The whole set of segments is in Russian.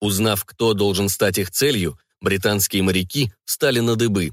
Узнав, кто должен стать их целью, британские моряки встали на дыбы.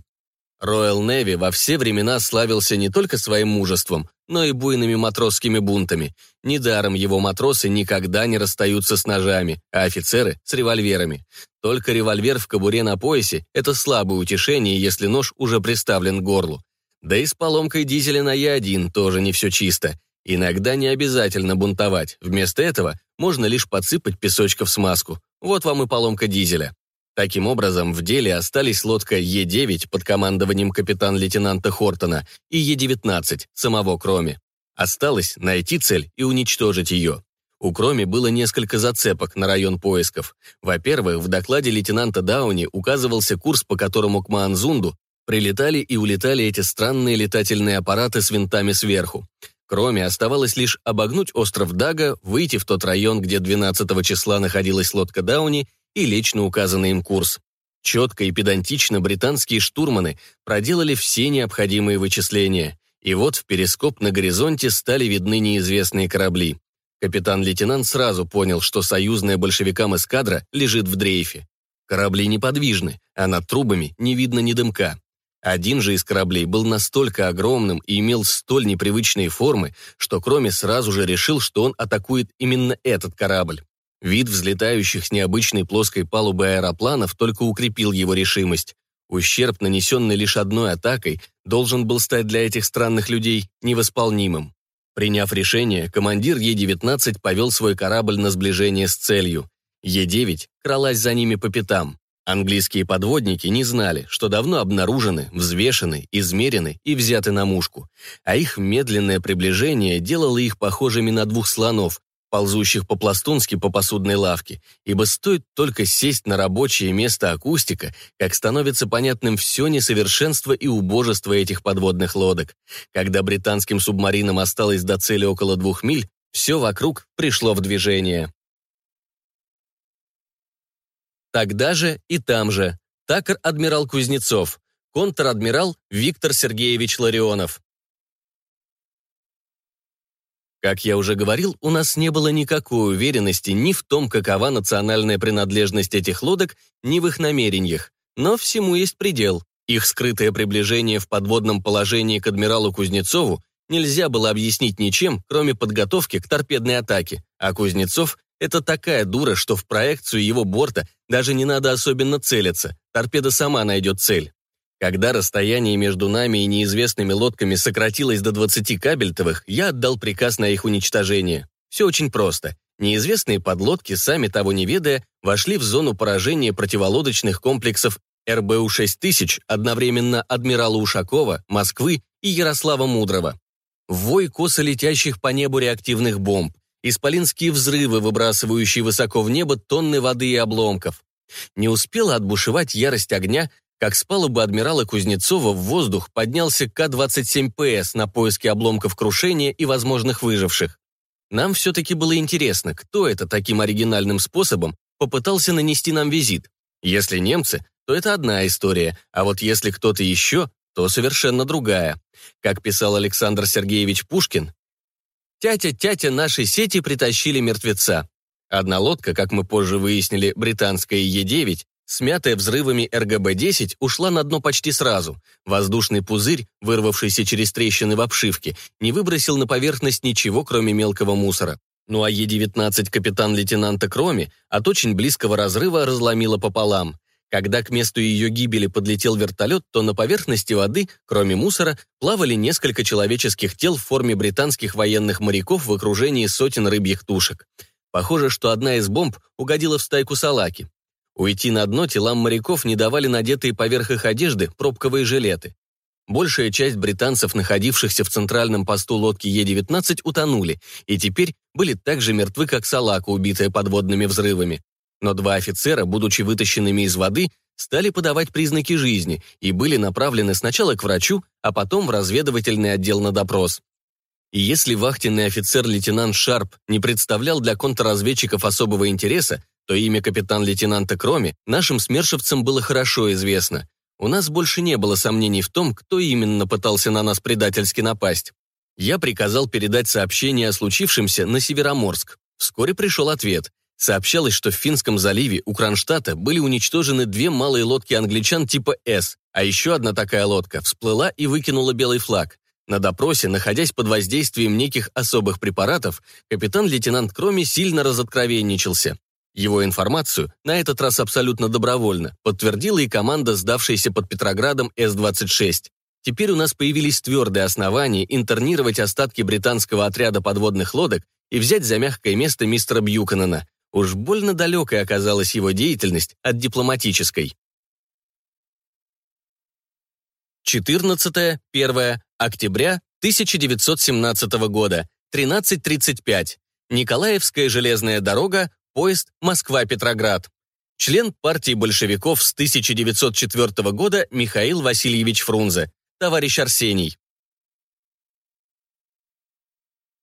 Роyal Navy во все времена славился не только своим мужеством, но и буйными матросскими бунтами. Недаром его матросы никогда не расстаются с ножами, а офицеры — с револьверами. Только револьвер в кобуре на поясе — это слабое утешение, если нож уже приставлен к горлу. Да и с поломкой дизеля на Е1 тоже не все чисто. Иногда не обязательно бунтовать, вместо этого можно лишь подсыпать песочка в смазку. Вот вам и поломка дизеля. Таким образом, в деле остались лодка Е-9 под командованием капитан-лейтенанта Хортона и Е-19 самого Кроми. Осталось найти цель и уничтожить ее. У Кроми было несколько зацепок на район поисков. Во-первых, в докладе лейтенанта Дауни указывался курс, по которому к Маанзунду прилетали и улетали эти странные летательные аппараты с винтами сверху. Кроме оставалось лишь обогнуть остров Дага, выйти в тот район, где 12 числа находилась лодка Дауни, и лечь на указанный им курс. Четко и педантично британские штурманы проделали все необходимые вычисления, и вот в перископ на горизонте стали видны неизвестные корабли. Капитан-лейтенант сразу понял, что союзная большевикам эскадра лежит в дрейфе. Корабли неподвижны, а над трубами не видно ни дымка. Один же из кораблей был настолько огромным и имел столь непривычные формы, что Кроме сразу же решил, что он атакует именно этот корабль. Вид взлетающих с необычной плоской палубы аэропланов только укрепил его решимость. Ущерб, нанесенный лишь одной атакой, должен был стать для этих странных людей невосполнимым. Приняв решение, командир Е-19 повел свой корабль на сближение с целью. Е-9 кралась за ними по пятам. Английские подводники не знали, что давно обнаружены, взвешены, измерены и взяты на мушку, а их медленное приближение делало их похожими на двух слонов, ползущих по-пластунски по посудной лавке, ибо стоит только сесть на рабочее место акустика, как становится понятным все несовершенство и убожество этих подводных лодок. Когда британским субмаринам осталось до цели около двух миль, все вокруг пришло в движение. Тогда же и там же. Такер-адмирал Кузнецов, контр-адмирал Виктор Сергеевич Ларионов, как я уже говорил, у нас не было никакой уверенности ни в том, какова национальная принадлежность этих лодок, ни в их намерениях. Но всему есть предел. Их скрытое приближение в подводном положении к адмиралу Кузнецову нельзя было объяснить ничем, кроме подготовки к торпедной атаке. А Кузнецов — это такая дура, что в проекцию его борта даже не надо особенно целиться. Торпеда сама найдет цель. Когда расстояние между нами и неизвестными лодками сократилось до 20 кабельтовых, я отдал приказ на их уничтожение. Все очень просто. Неизвестные подлодки, сами того не ведая, вошли в зону поражения противолодочных комплексов РБУ-6000 одновременно адмирала Ушакова, Москвы и Ярослава Мудрого. Вой косо летящих по небу реактивных бомб, исполинские взрывы, выбрасывающие высоко в небо тонны воды и обломков. Не успела отбушевать ярость огня, как с палубы адмирала Кузнецова в воздух поднялся К-27ПС на поиски обломков крушения и возможных выживших. Нам все-таки было интересно, кто это таким оригинальным способом попытался нанести нам визит. Если немцы, то это одна история, а вот если кто-то еще, то совершенно другая. Как писал Александр Сергеевич Пушкин, «Тятя-тятя нашей сети притащили мертвеца». Одна лодка, как мы позже выяснили, британская Е-9, Смятая взрывами РГБ-10 ушла на дно почти сразу. Воздушный пузырь, вырвавшийся через трещины в обшивке, не выбросил на поверхность ничего, кроме мелкого мусора. Ну а Е-19 капитан-лейтенанта Кроми от очень близкого разрыва разломила пополам. Когда к месту ее гибели подлетел вертолет, то на поверхности воды, кроме мусора, плавали несколько человеческих тел в форме британских военных моряков в окружении сотен рыбьих тушек. Похоже, что одна из бомб угодила в стайку салаки. Уйти на дно телам моряков не давали надетые поверх их одежды пробковые жилеты. Большая часть британцев, находившихся в центральном посту лодки Е-19, утонули, и теперь были так же мертвы, как салака, убитая подводными взрывами. Но два офицера, будучи вытащенными из воды, стали подавать признаки жизни и были направлены сначала к врачу, а потом в разведывательный отдел на допрос. И если вахтенный офицер-лейтенант Шарп не представлял для контрразведчиков особого интереса, то имя капитан-лейтенанта Кроми нашим смершевцам было хорошо известно. У нас больше не было сомнений в том, кто именно пытался на нас предательски напасть. Я приказал передать сообщение о случившемся на Североморск. Вскоре пришел ответ. Сообщалось, что в Финском заливе у Кронштадта были уничтожены две малые лодки англичан типа «С», а еще одна такая лодка всплыла и выкинула белый флаг. На допросе, находясь под воздействием неких особых препаратов, капитан-лейтенант Кроми сильно разоткровенничался. Его информацию, на этот раз абсолютно добровольно, подтвердила и команда, сдавшаяся под Петроградом С-26. Теперь у нас появились твердые основания интернировать остатки британского отряда подводных лодок и взять за мягкое место мистера Бьюканена. Уж больно далекой оказалась его деятельность от дипломатической. 14-1 октября 1917 года, 13.35. Николаевская железная дорога, поезд Москва-Петроград. Член партии большевиков с 1904 года Михаил Васильевич Фрунзе, товарищ Арсений.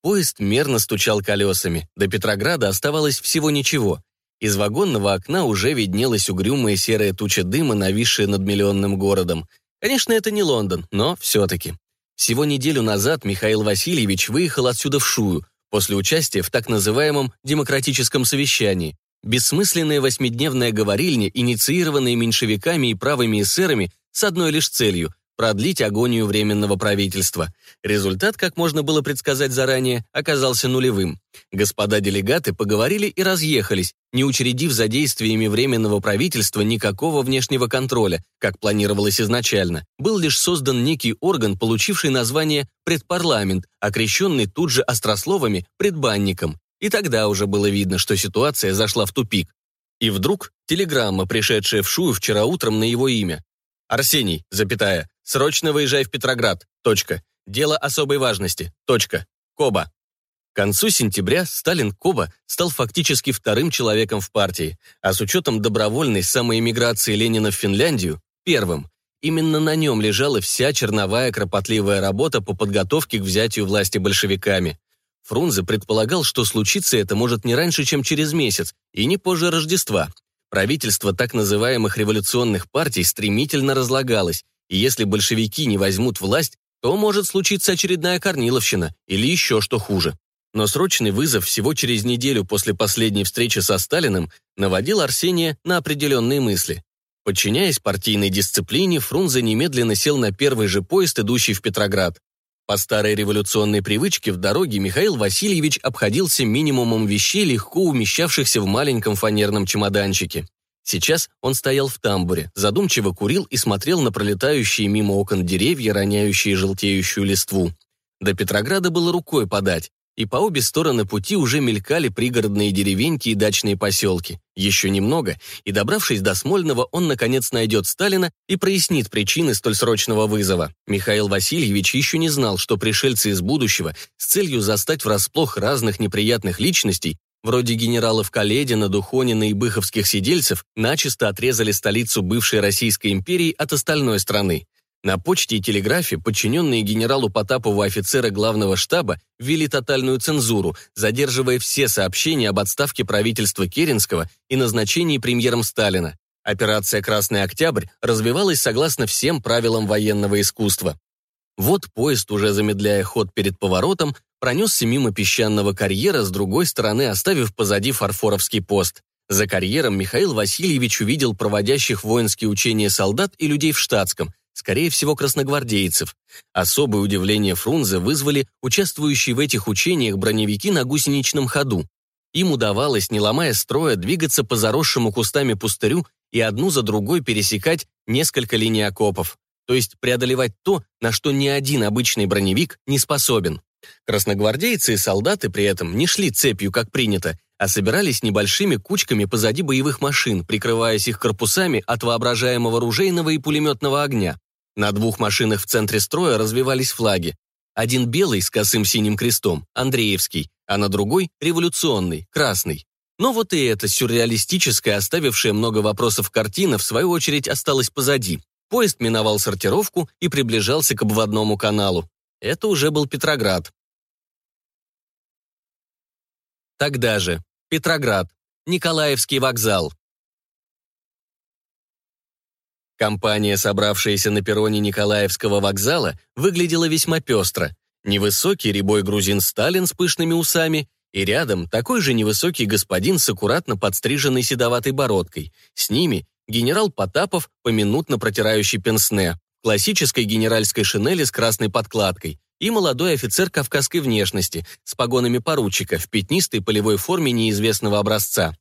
Поезд мерно стучал колесами. До Петрограда оставалось всего ничего. Из вагонного окна уже виднелась угрюмая серая туча дыма, нависшая над миллионным городом. Конечно, это не Лондон, но все-таки. Всего неделю назад Михаил Васильевич выехал отсюда в Шую, после участия в так называемом «демократическом совещании». Бессмысленная восьмидневная говорильня, инициированная меньшевиками и правыми эсерами с одной лишь целью продлить агонию Временного правительства. Результат, как можно было предсказать заранее, оказался нулевым. Господа делегаты поговорили и разъехались, не учредив за действиями Временного правительства никакого внешнего контроля, как планировалось изначально. Был лишь создан некий орган, получивший название «предпарламент», окрещенный тут же острословами «предбанником». И тогда уже было видно, что ситуация зашла в тупик. И вдруг телеграмма, пришедшая в Шую вчера утром на его имя. «Арсений, запятая, Срочно выезжай в Петроград. Точка. Дело особой важности. Точка. Коба. К концу сентября Сталин Коба стал фактически вторым человеком в партии, а с учетом добровольной самоэмиграции Ленина в Финляндию – первым. Именно на нем лежала вся черновая кропотливая работа по подготовке к взятию власти большевиками. Фрунзе предполагал, что случится это может не раньше, чем через месяц, и не позже Рождества. Правительство так называемых революционных партий стремительно разлагалось, и если большевики не возьмут власть, то может случиться очередная Корниловщина или еще что хуже. Но срочный вызов всего через неделю после последней встречи со Сталиным наводил Арсения на определенные мысли. Подчиняясь партийной дисциплине, Фрунзе немедленно сел на первый же поезд, идущий в Петроград. По старой революционной привычке в дороге Михаил Васильевич обходился минимумом вещей, легко умещавшихся в маленьком фанерном чемоданчике. Сейчас он стоял в тамбуре, задумчиво курил и смотрел на пролетающие мимо окон деревья, роняющие желтеющую листву. До Петрограда было рукой подать, и по обе стороны пути уже мелькали пригородные деревеньки и дачные поселки. Еще немного, и, добравшись до Смольного, он, наконец, найдет Сталина и прояснит причины столь срочного вызова. Михаил Васильевич еще не знал, что пришельцы из будущего с целью застать врасплох разных неприятных личностей вроде генералов Каледина, Духонина и быховских сидельцев, начисто отрезали столицу бывшей Российской империи от остальной страны. На почте и телеграфе подчиненные генералу Потапову офицеры главного штаба ввели тотальную цензуру, задерживая все сообщения об отставке правительства Керенского и назначении премьером Сталина. Операция «Красный Октябрь» развивалась согласно всем правилам военного искусства. Вот поезд, уже замедляя ход перед поворотом, пронесся мимо песчаного карьера с другой стороны, оставив позади фарфоровский пост. За карьером Михаил Васильевич увидел проводящих воинские учения солдат и людей в штатском, скорее всего, красногвардейцев. Особое удивление Фрунзе вызвали участвующие в этих учениях броневики на гусеничном ходу. Им удавалось, не ломая строя, двигаться по заросшему кустами пустырю и одну за другой пересекать несколько линий окопов, то есть преодолевать то, на что ни один обычный броневик не способен. Красногвардейцы и солдаты при этом не шли цепью, как принято, а собирались небольшими кучками позади боевых машин, прикрываясь их корпусами от воображаемого ружейного и пулеметного огня. На двух машинах в центре строя развивались флаги. Один белый с косым синим крестом, Андреевский, а на другой — революционный, красный. Но вот и эта сюрреалистическая, оставившая много вопросов картина, в свою очередь осталась позади. Поезд миновал сортировку и приближался к обводному каналу. Это уже был Петроград. Тогда же. Петроград. Николаевский вокзал. Компания, собравшаяся на перроне Николаевского вокзала, выглядела весьма пестро. Невысокий рябой грузин Сталин с пышными усами и рядом такой же невысокий господин с аккуратно подстриженной седоватой бородкой. С ними генерал Потапов, поминутно протирающий пенсне, классической генеральской шинели с красной подкладкой, и молодой офицер кавказской внешности с погонами поручика в пятнистой полевой форме неизвестного образца.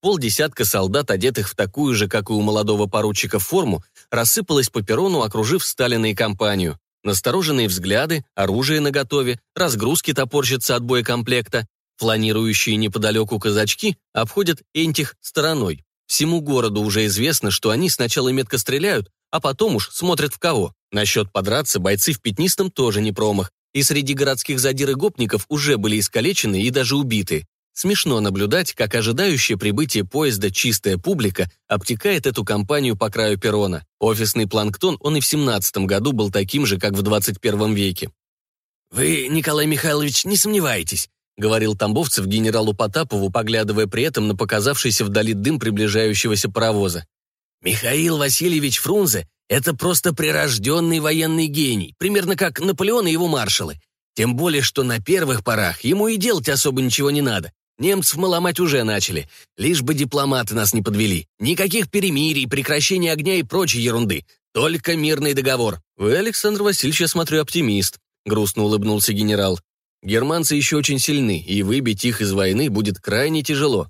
Полдесятка солдат, одетых в такую же, как и у молодого поручика, форму, рассыпалась по перрону, окружив Сталина и компанию. Настороженные взгляды, оружие наготове, разгрузки топорщатся от боекомплекта. Фланирующие неподалеку казачки обходят Энтих стороной. Всему городу уже известно, что они сначала метко стреляют, а потом уж смотрят в кого. Насчет подраться бойцы в Пятнистом тоже не промах, и среди городских задир и гопников уже были искалечены и даже убиты. Смешно наблюдать, как ожидающая прибытие поезда чистая публика обтекает эту компанию по краю перрона. Офисный планктон, он и в 17 году был таким же, как в 21 веке. «Вы, Николай Михайлович, не сомневайтесь», говорил Тамбовцев генералу Потапову, поглядывая при этом на показавшийся вдали дым приближающегося паровоза. «Михаил Васильевич Фрунзе — это просто прирожденный военный гений, примерно как Наполеон и его маршалы. Тем более, что на первых порах ему и делать особо ничего не надо. Немцев мы уже начали. Лишь бы дипломаты нас не подвели. Никаких перемирий, прекращения огня и прочей ерунды. Только мирный договор. Вы, Александр Васильевич, я смотрю, оптимист. Грустно улыбнулся генерал. Германцы еще очень сильны, и выбить их из войны будет крайне тяжело.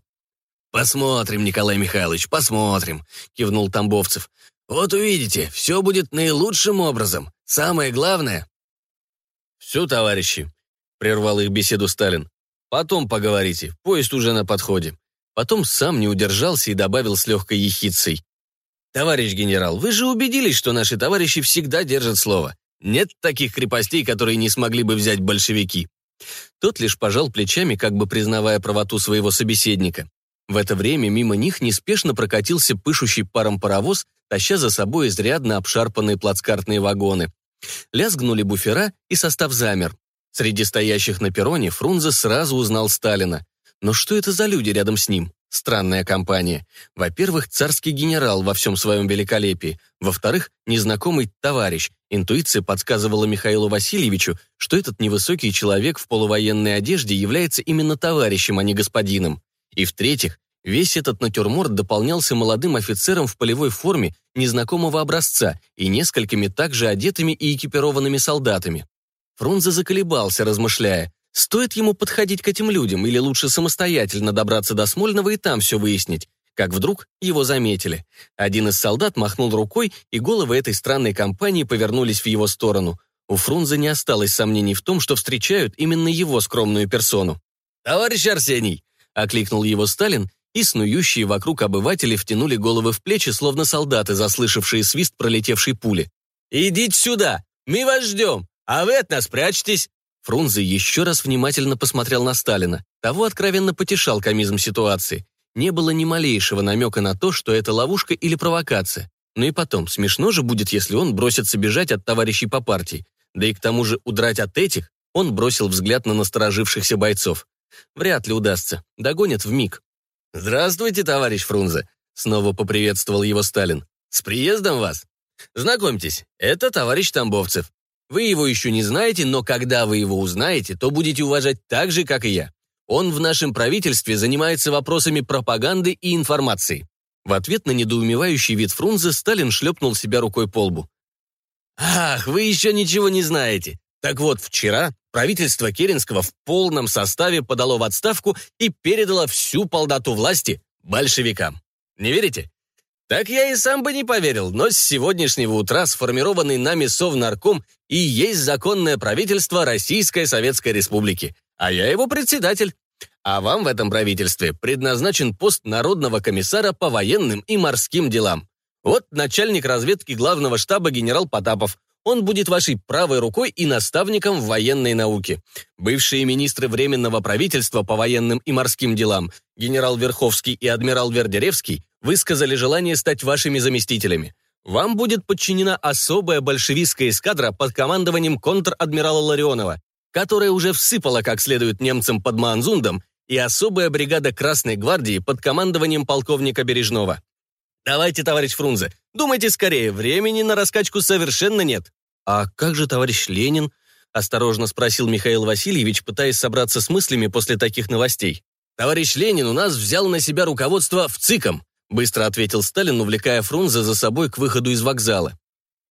«Посмотрим, Николай Михайлович, посмотрим», — кивнул Тамбовцев. «Вот увидите, все будет наилучшим образом. Самое главное...» «Все, товарищи», — прервал их беседу Сталин. Потом поговорите, поезд уже на подходе. Потом сам не удержался и добавил с легкой ехицей. «Товарищ генерал, вы же убедились, что наши товарищи всегда держат слово. Нет таких крепостей, которые не смогли бы взять большевики». Тот лишь пожал плечами, как бы признавая правоту своего собеседника. В это время мимо них неспешно прокатился пышущий паром паровоз, таща за собой изрядно обшарпанные плацкартные вагоны. Лязгнули буфера, и состав замер. Среди стоящих на перроне Фрунзе сразу узнал Сталина. Но что это за люди рядом с ним? Странная компания. Во-первых, царский генерал во всем своем великолепии. Во-вторых, незнакомый товарищ. Интуиция подсказывала Михаилу Васильевичу, что этот невысокий человек в полувоенной одежде является именно товарищем, а не господином. И в-третьих, весь этот натюрморт дополнялся молодым офицером в полевой форме незнакомого образца и несколькими также одетыми и экипированными солдатами. Фрунзе заколебался, размышляя, стоит ему подходить к этим людям или лучше самостоятельно добраться до Смольного и там все выяснить. Как вдруг его заметили. Один из солдат махнул рукой, и головы этой странной компании повернулись в его сторону. У Фрунзе не осталось сомнений в том, что встречают именно его скромную персону. «Товарищ Арсений!» — окликнул его Сталин, и снующие вокруг обыватели втянули головы в плечи, словно солдаты, заслышавшие свист пролетевшей пули. «Идите сюда! Мы вас ждем! «А вы от нас прячетесь!» Фрунзе еще раз внимательно посмотрел на Сталина. Того откровенно потешал комизм ситуации. Не было ни малейшего намека на то, что это ловушка или провокация. Ну и потом, смешно же будет, если он бросится бежать от товарищей по партии. Да и к тому же удрать от этих он бросил взгляд на насторожившихся бойцов. Вряд ли удастся. Догонят в миг. «Здравствуйте, товарищ Фрунзе!» Снова поприветствовал его Сталин. «С приездом вас! Знакомьтесь, это товарищ Тамбовцев. Вы его еще не знаете, но когда вы его узнаете, то будете уважать так же, как и я. Он в нашем правительстве занимается вопросами пропаганды и информации». В ответ на недоумевающий вид Фрунзе Сталин шлепнул себя рукой по лбу. «Ах, вы еще ничего не знаете. Так вот, вчера правительство Керенского в полном составе подало в отставку и передало всю полноту власти большевикам. Не верите? Так я и сам бы не поверил, но с сегодняшнего утра сформированный нами Совнарком и есть законное правительство Российской Советской Республики, а я его председатель. А вам в этом правительстве предназначен пост Народного комиссара по военным и морским делам. Вот начальник разведки главного штаба генерал Потапов. Он будет вашей правой рукой и наставником в военной науке. Бывшие министры Временного правительства по военным и морским делам, генерал Верховский и адмирал Вердеревский, высказали желание стать вашими заместителями. Вам будет подчинена особая большевистская эскадра под командованием контр-адмирала Ларионова, которая уже всыпала как следует немцам под Маанзундом, и особая бригада Красной гвардии под командованием полковника Бережного. Давайте, товарищ Фрунзе, думайте скорее, времени на раскачку совершенно нет. А как же товарищ Ленин? — осторожно спросил Михаил Васильевич, пытаясь собраться с мыслями после таких новостей. «Товарищ Ленин у нас взял на себя руководство в ЦИКом», быстро ответил Сталин, увлекая Фрунзе за собой к выходу из вокзала.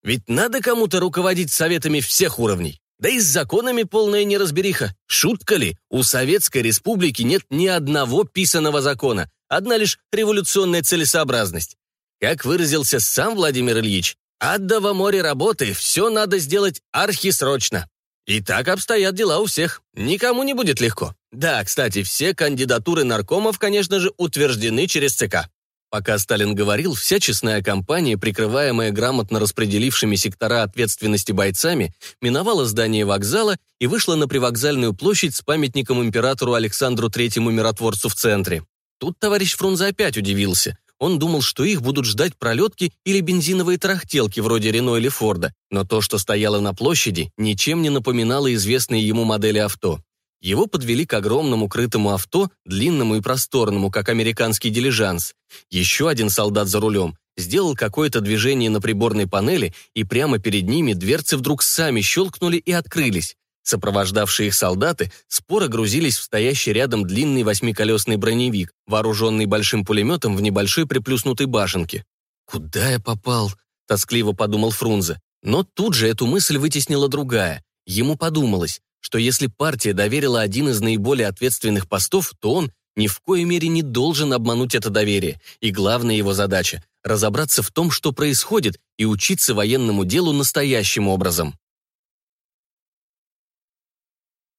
«Ведь надо кому-то руководить советами всех уровней. Да и с законами полная неразбериха. Шутка ли? У Советской Республики нет ни одного писаного закона, одна лишь революционная целесообразность. Как выразился сам Владимир Ильич, «Аддово море работы, все надо сделать архисрочно». И так обстоят дела у всех. Никому не будет легко. Да, кстати, все кандидатуры наркомов, конечно же, утверждены через ЦК. Пока Сталин говорил, вся честная компания, прикрываемая грамотно распределившими сектора ответственности бойцами, миновала здание вокзала и вышла на привокзальную площадь с памятником императору Александру Третьему миротворцу в центре. Тут товарищ Фрунзе опять удивился. Он думал, что их будут ждать пролетки или бензиновые трахтелки вроде Рено или Форда, но то, что стояло на площади, ничем не напоминало известные ему модели авто. Его подвели к огромному крытому авто, длинному и просторному, как американский дилижанс. Еще один солдат за рулем сделал какое-то движение на приборной панели, и прямо перед ними дверцы вдруг сами щелкнули и открылись. Сопровождавшие их солдаты споро грузились в стоящий рядом длинный восьмиколесный броневик, вооруженный большим пулеметом в небольшой приплюснутой башенке. «Куда я попал?» — тоскливо подумал Фрунзе. Но тут же эту мысль вытеснила другая. Ему подумалось, что если партия доверила один из наиболее ответственных постов, то он ни в коей мере не должен обмануть это доверие. И главная его задача – разобраться в том, что происходит, и учиться военному делу настоящим образом.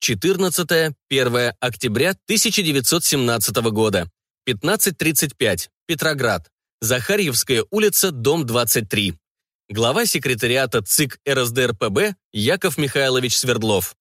14-1 октября 1917 года. 15.35. Петроград. Захарьевская улица, дом 23. Глава секретариата ЦИК РСДРПБ Яков Михайлович Свердлов.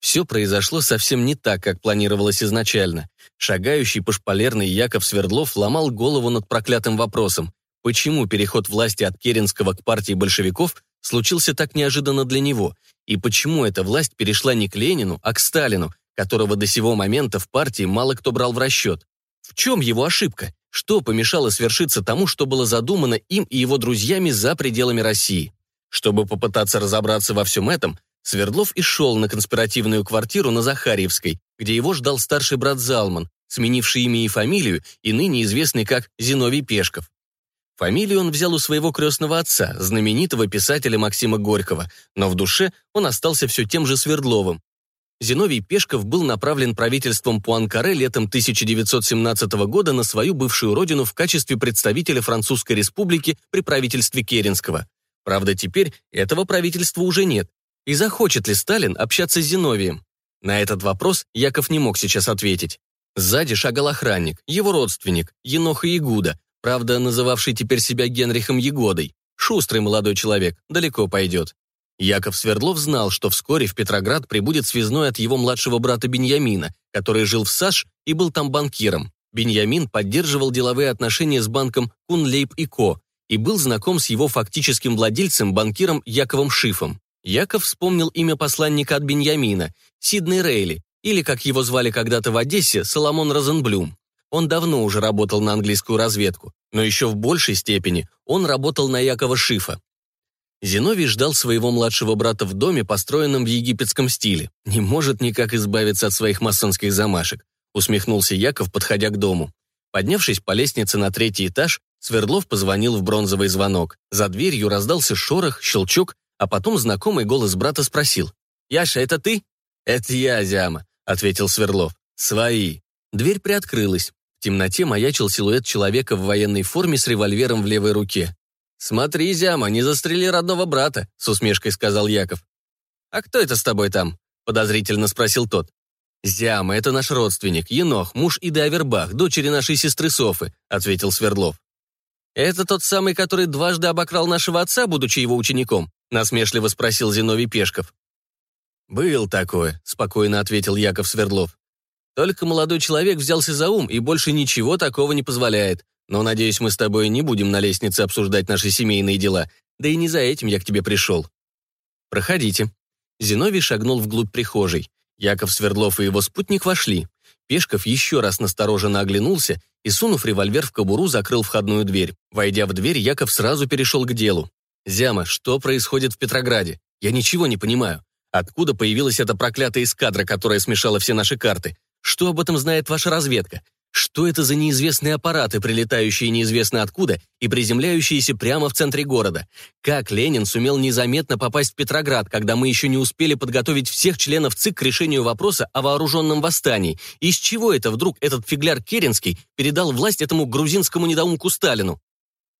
Все произошло совсем не так, как планировалось изначально. Шагающий по шпалерной Яков Свердлов ломал голову над проклятым вопросом, почему переход власти от Керенского к партии большевиков случился так неожиданно для него, и почему эта власть перешла не к Ленину, а к Сталину, которого до сего момента в партии мало кто брал в расчет. В чем его ошибка? Что помешало свершиться тому, что было задумано им и его друзьями за пределами России? Чтобы попытаться разобраться во всем этом, Свердлов и шел на конспиративную квартиру на Захарьевской, где его ждал старший брат Залман, сменивший имя и фамилию и ныне известный как Зиновий Пешков. Фамилию он взял у своего крестного отца, знаменитого писателя Максима Горького, но в душе он остался все тем же Свердловым. Зиновий Пешков был направлен правительством Пуанкаре летом 1917 года на свою бывшую родину в качестве представителя Французской республики при правительстве Керенского. Правда, теперь этого правительства уже нет, и захочет ли Сталин общаться с Зиновием? На этот вопрос Яков не мог сейчас ответить. Сзади шагал охранник, его родственник, Еноха Ягуда, правда, называвший теперь себя Генрихом Егодой. Шустрый молодой человек, далеко пойдет. Яков Свердлов знал, что вскоре в Петроград прибудет связной от его младшего брата Беньямина, который жил в САШ и был там банкиром. Беньямин поддерживал деловые отношения с банком Кунлейб и Ко и был знаком с его фактическим владельцем, банкиром Яковом Шифом. Яков вспомнил имя посланника от Беньямина, Сиднey Рейли, или, как его звали когда-то в Одессе, Соломон Розенблюм. Он давно уже работал на английскую разведку, но еще в большей степени он работал на Якова Шифа. Зиновий ждал своего младшего брата в доме, построенном в египетском стиле. Не может никак избавиться от своих масонских замашек, усмехнулся Яков, подходя к дому. Поднявшись по лестнице на третий этаж, Свердлов позвонил в бронзовый звонок. За дверью раздался шорох, щелчок, а потом знакомый голос брата спросил. «Яша, это ты?» «Это я, Зяма», — ответил Сверлов. «Свои». Дверь приоткрылась. Темноте маячил силуэт человека в военной форме с револьвером в левой руке. «Смотри, Зяма, не застрели родного брата», — с усмешкой сказал Яков. «А кто это с тобой там?» — подозрительно спросил тот. «Зяма, это наш родственник, Енох, муж Иды Авербах, дочери нашей сестры Софы», — ответил Свердлов. «Это тот самый, который дважды обокрал нашего отца, будучи его учеником?» насмешливо спросил Зиновий Пешков. «Был такое», — спокойно ответил Яков Свердлов. «Только молодой человек взялся за ум и больше ничего такого не позволяет. Но, надеюсь, мы с тобой не будем на лестнице обсуждать наши семейные дела. Да и не за этим я к тебе пришел». «Проходите». Зиновий шагнул вглубь прихожей. Яков Свердлов и его спутник вошли. Пешков еще раз настороженно оглянулся и, сунув револьвер в кобуру, закрыл входную дверь. Войдя в дверь, Яков сразу перешел к делу. «Зяма, что происходит в Петрограде? Я ничего не понимаю. Откуда появилась эта проклятая эскадра, которая смешала все наши карты? Что об этом знает ваша разведка? Что это за неизвестные аппараты, прилетающие неизвестно откуда и приземляющиеся прямо в центре города? Как Ленин сумел незаметно попасть в Петроград, когда мы еще не успели подготовить всех членов ЦИК к решению вопроса о вооруженном восстании? Из чего это вдруг этот фигляр Керенский передал власть этому грузинскому недоумку Сталину?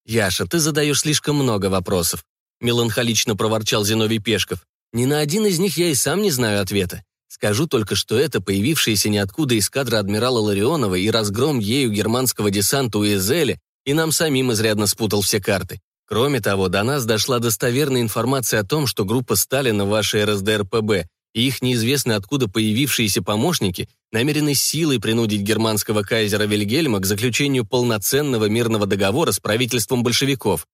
«Яша, ты задаешь слишком много вопросов», — меланхолично проворчал Зиновий Пешков. «Ни на один из них я и сам не знаю ответа. Скажу только, что это появившаяся ниоткуда эскадра адмирала Ларионова и разгром ею германского десанта у Эзели и нам самим изрядно спутал все карты. Кроме того, до нас дошла достоверная информация о том, что группа Сталина, вашей РСДРПБ, и их неизвестно откуда появившиеся помощники намерены силой принудить германского кайзера Вильгельма к заключению полноценного мирного договора с правительством большевиков.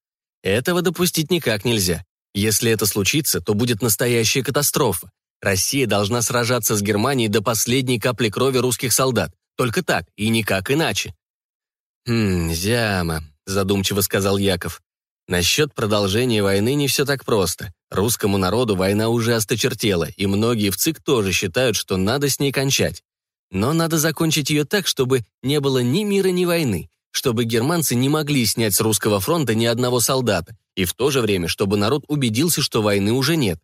Этого допустить никак нельзя. Если это случится, то будет настоящая катастрофа. Россия должна сражаться с Германией до последней капли крови русских солдат. Только так, и никак иначе. «Хм, зяма», — задумчиво сказал Яков. «Насчет продолжения войны не все так просто. Русскому народу война уже осточертела, и многие в ЦИК тоже считают, что надо с ней кончать. Но надо закончить ее так, чтобы не было ни мира, ни войны, чтобы германцы не могли снять с русского фронта ни одного солдата, и в то же время, чтобы народ убедился, что войны уже нет.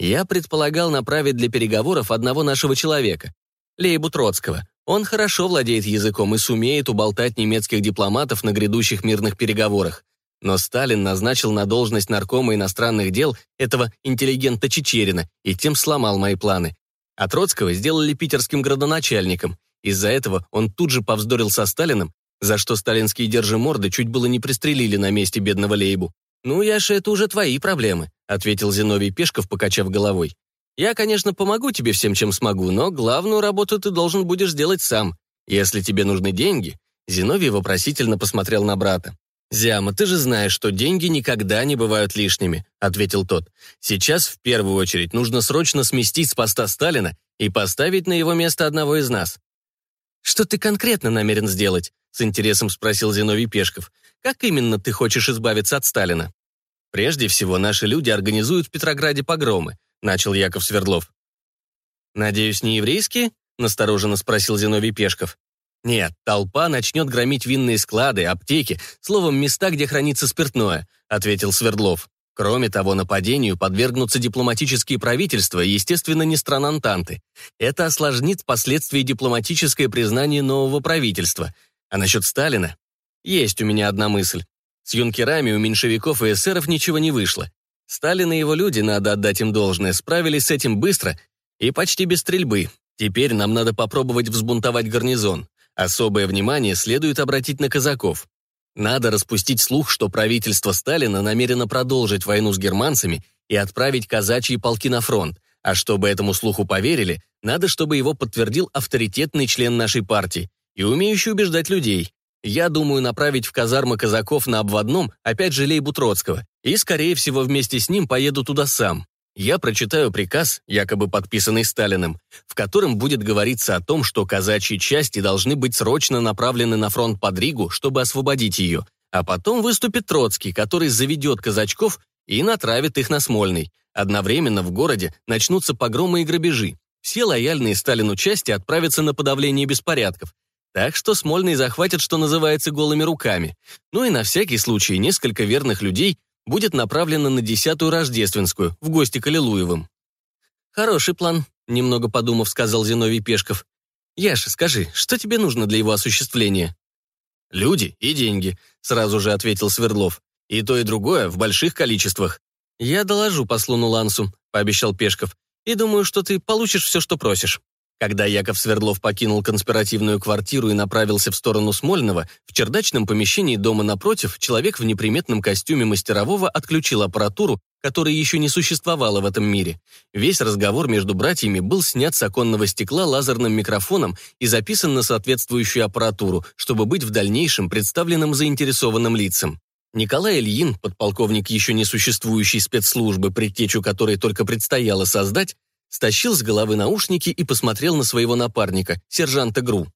Я предполагал направить для переговоров одного нашего человека, Лейбу Троцкого. Он хорошо владеет языком и сумеет уболтать немецких дипломатов на грядущих мирных переговорах. Но Сталин назначил на должность наркома иностранных дел этого интеллигента Чечерина и тем сломал мои планы. А Троцкого сделали питерским градоначальником. Из-за этого он тут же повздорил со Сталиным, за что сталинские держиморды чуть было не пристрелили на месте бедного Лейбу. «Ну, Яша, это уже твои проблемы», — ответил Зиновий Пешков, покачав головой. «Я, конечно, помогу тебе всем, чем смогу, но главную работу ты должен будешь сделать сам. Если тебе нужны деньги...» Зиновий вопросительно посмотрел на брата. «Зяма, ты же знаешь, что деньги никогда не бывают лишними», — ответил тот. «Сейчас, в первую очередь, нужно срочно сместить с поста Сталина и поставить на его место одного из нас». «Что ты конкретно намерен сделать?» — с интересом спросил Зиновий Пешков. Как именно ты хочешь избавиться от Сталина? Прежде всего, наши люди организуют в Петрограде погромы, начал Яков Свердлов. Надеюсь, не еврейские? настороженно спросил Зиновий Пешков. Нет, толпа начнет громить винные склады, аптеки, словом, места, где хранится спиртное, ответил Свердлов. Кроме того, нападению подвергнутся дипломатические правительства естественно, не страна Антанты. Это осложнит впоследствии дипломатическое признание нового правительства. А насчет Сталина? Есть у меня одна мысль. С юнкерами у меньшевиков и эсеров ничего не вышло. Сталин и его люди, надо отдать им должное, справились с этим быстро и почти без стрельбы. Теперь нам надо попробовать взбунтовать гарнизон. Особое внимание следует обратить на казаков. Надо распустить слух, что правительство Сталина намерено продолжить войну с германцами и отправить казачьи полки на фронт. А чтобы этому слуху поверили, надо, чтобы его подтвердил авторитетный член нашей партии и умеющий убеждать людей. Я думаю направить в казармы казаков на обводном, опять же, Лейбу Троцкого, и, скорее всего, вместе с ним поеду туда сам. Я прочитаю приказ, якобы подписанный Сталиным, в котором будет говориться о том, что казачьи части должны быть срочно направлены на фронт под Ригу, чтобы освободить ее, а потом выступит Троцкий, который заведет казачков и натравит их на Смольный. Одновременно в городе начнутся погромы и грабежи. Все лояльные Сталину части отправятся на подавление беспорядков, так что Смольный захватит, что называется, голыми руками. Ну и на всякий случай несколько верных людей будет направлено на десятую рождественскую, в гости к Аллилуевым. «Хороший план», — немного подумав, сказал Зиновий Пешков. «Яша, скажи, что тебе нужно для его осуществления?» «Люди и деньги», — сразу же ответил Свердлов. «И то, и другое в больших количествах». «Я доложу послу Нулансу», — пообещал Пешков. «И думаю, что ты получишь все, что просишь». Когда Яков Свердлов покинул конспиративную квартиру и направился в сторону Смольного, в чердачном помещении дома напротив человек в неприметном костюме мастерового отключил аппаратуру, которая еще не существовала в этом мире. Весь разговор между братьями был снят с оконного стекла лазерным микрофоном и записан на соответствующую аппаратуру, чтобы быть в дальнейшем представленным заинтересованным лицам. Николай Ильин, подполковник еще не существующей спецслужбы, предтечу которой только предстояло создать, стащил с головы наушники и посмотрел на своего напарника, сержанта Гру.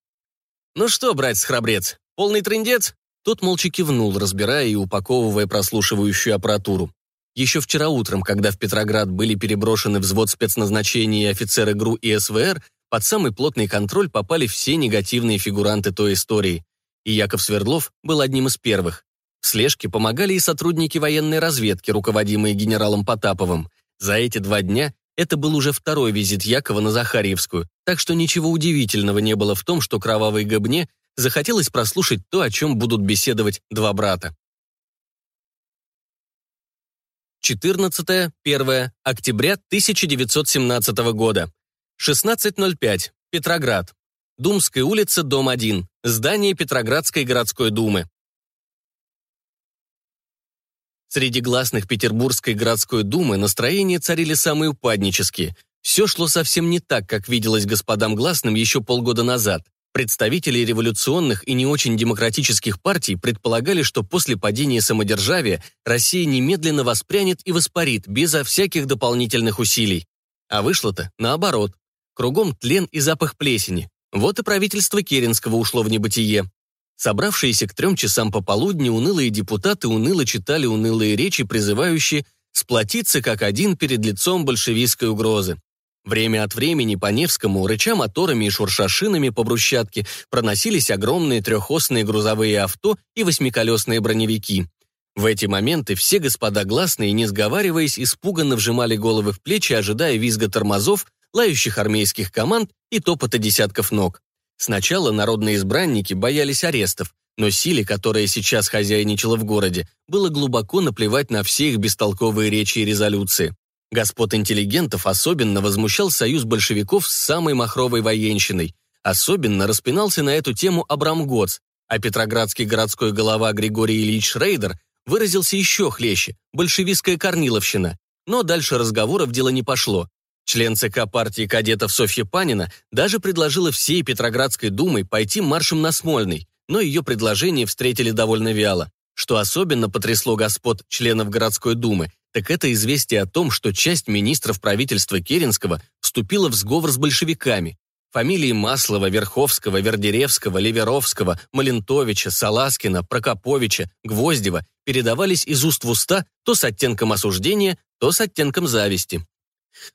«Ну что, братец-храбрец, полный трындец?» Тот молча кивнул, разбирая и упаковывая прослушивающую аппаратуру. Еще вчера утром, когда в Петроград были переброшены взвод спецназначения офицеры ГРУ и СВР, под самый плотный контроль попали все негативные фигуранты той истории. И Яков Свердлов был одним из первых. В слежке помогали и сотрудники военной разведки, руководимые генералом Потаповым. За эти два дня это был уже второй визит Якова на Захарьевскую, так что ничего удивительного не было в том, что кровавой Габне захотелось прослушать то, о чем будут беседовать два брата. 14-1 октября 1917 года. 16.05. Петроград. Думская улица, дом 1. Здание Петроградской городской думы. Среди гласных Петербургской городской думы настроения царили самые упаднические. Все шло совсем не так, как виделось господам гласным еще полгода назад. Представители революционных и не очень демократических партий предполагали, что после падения самодержавия Россия немедленно воспрянет и воспарит безо всяких дополнительных усилий. А вышло-то наоборот. Кругом тлен и запах плесени. Вот и правительство Керенского ушло в небытие. Собравшиеся к трем часам пополудни унылые депутаты уныло читали унылые речи, призывающие сплотиться как один перед лицом большевистской угрозы. Время от времени по Невскому, рыча моторами и шурша шинами по брусчатке, проносились огромные трехосные грузовые авто и восьмиколесные броневики. В эти моменты все господа гласные, не сговариваясь, испуганно вжимали головы в плечи, ожидая визга тормозов, лающих армейских команд и топота десятков ног. Сначала народные избранники боялись арестов, но силе, которая сейчас хозяйничала в городе, было глубоко наплевать на все их бестолковые речи и резолюции. Господ интеллигентов особенно возмущал союз большевиков с самой махровой военщиной. Особенно распинался на эту тему Абрам Гоц, а петроградский городской голова Григорий Ильич Шрейдер выразился еще хлеще – большевистская корниловщина. Но дальше разговоров дело не пошло. Член ЦК партии кадетов Софья Панина даже предложила всей Петроградской думой пойти маршем на Смольный, но ее предложение встретили довольно вяло. Что особенно потрясло господ членов городской думы, так это известие о том, что часть министров правительства Керенского вступила в сговор с большевиками. Фамилии Маслова, Верховского, Вердеревского, Леверовского, Малентовича, Саласкина, Прокоповича, Гвоздева передавались из уст в уста то с оттенком осуждения, то с оттенком зависти.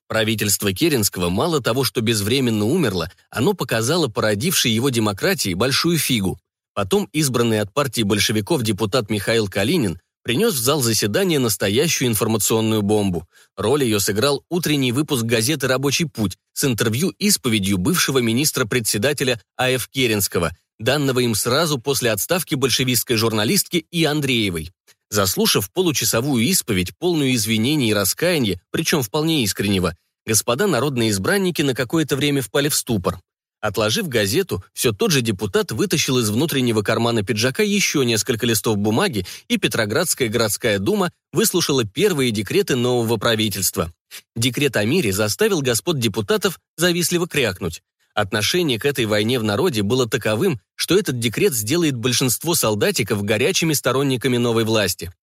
Правительство Керенского мало того, что безвременно умерло, оно показало породившей его демократии большую фигу. Потом избранный от партии большевиков депутат Михаил Калинин принес в зал заседания настоящую информационную бомбу. Роль ее сыграл утренний выпуск газеты «Рабочий путь» с интервью-исповедью бывшего министра-председателя А.Ф. Керенского, данного им сразу после отставки большевистской журналистки И. Андреевой. Заслушав получасовую исповедь, полную извинений и раскаяния, причем вполне искреннего, господа народные избранники на какое-то время впали в ступор. Отложив газету, все тот же депутат вытащил из внутреннего кармана пиджака еще несколько листов бумаги, и Петроградская городская дума выслушала первые декреты нового правительства. Декрет о мире заставил господ депутатов завистливо крякнуть. Отношение к этой войне в народе было таковым, что этот декрет сделает большинство солдатиков горячими сторонниками новой власти.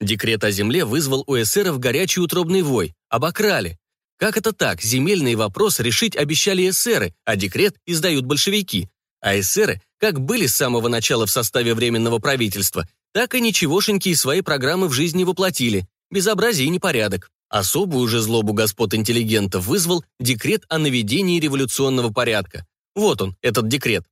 Декрет о земле вызвал у эсеров горячий утробный вой. Обокрали. Как это так? Земельный вопрос решить обещали эсеры, а декрет издают большевики. А эсеры, как были с самого начала в составе Временного правительства, так и ничегошеньки из своей программы в жизни воплотили. Безобразие и непорядок. Особую же злобу господ интеллигентов вызвал декрет о наведении революционного порядка. Вот он, этот декрет.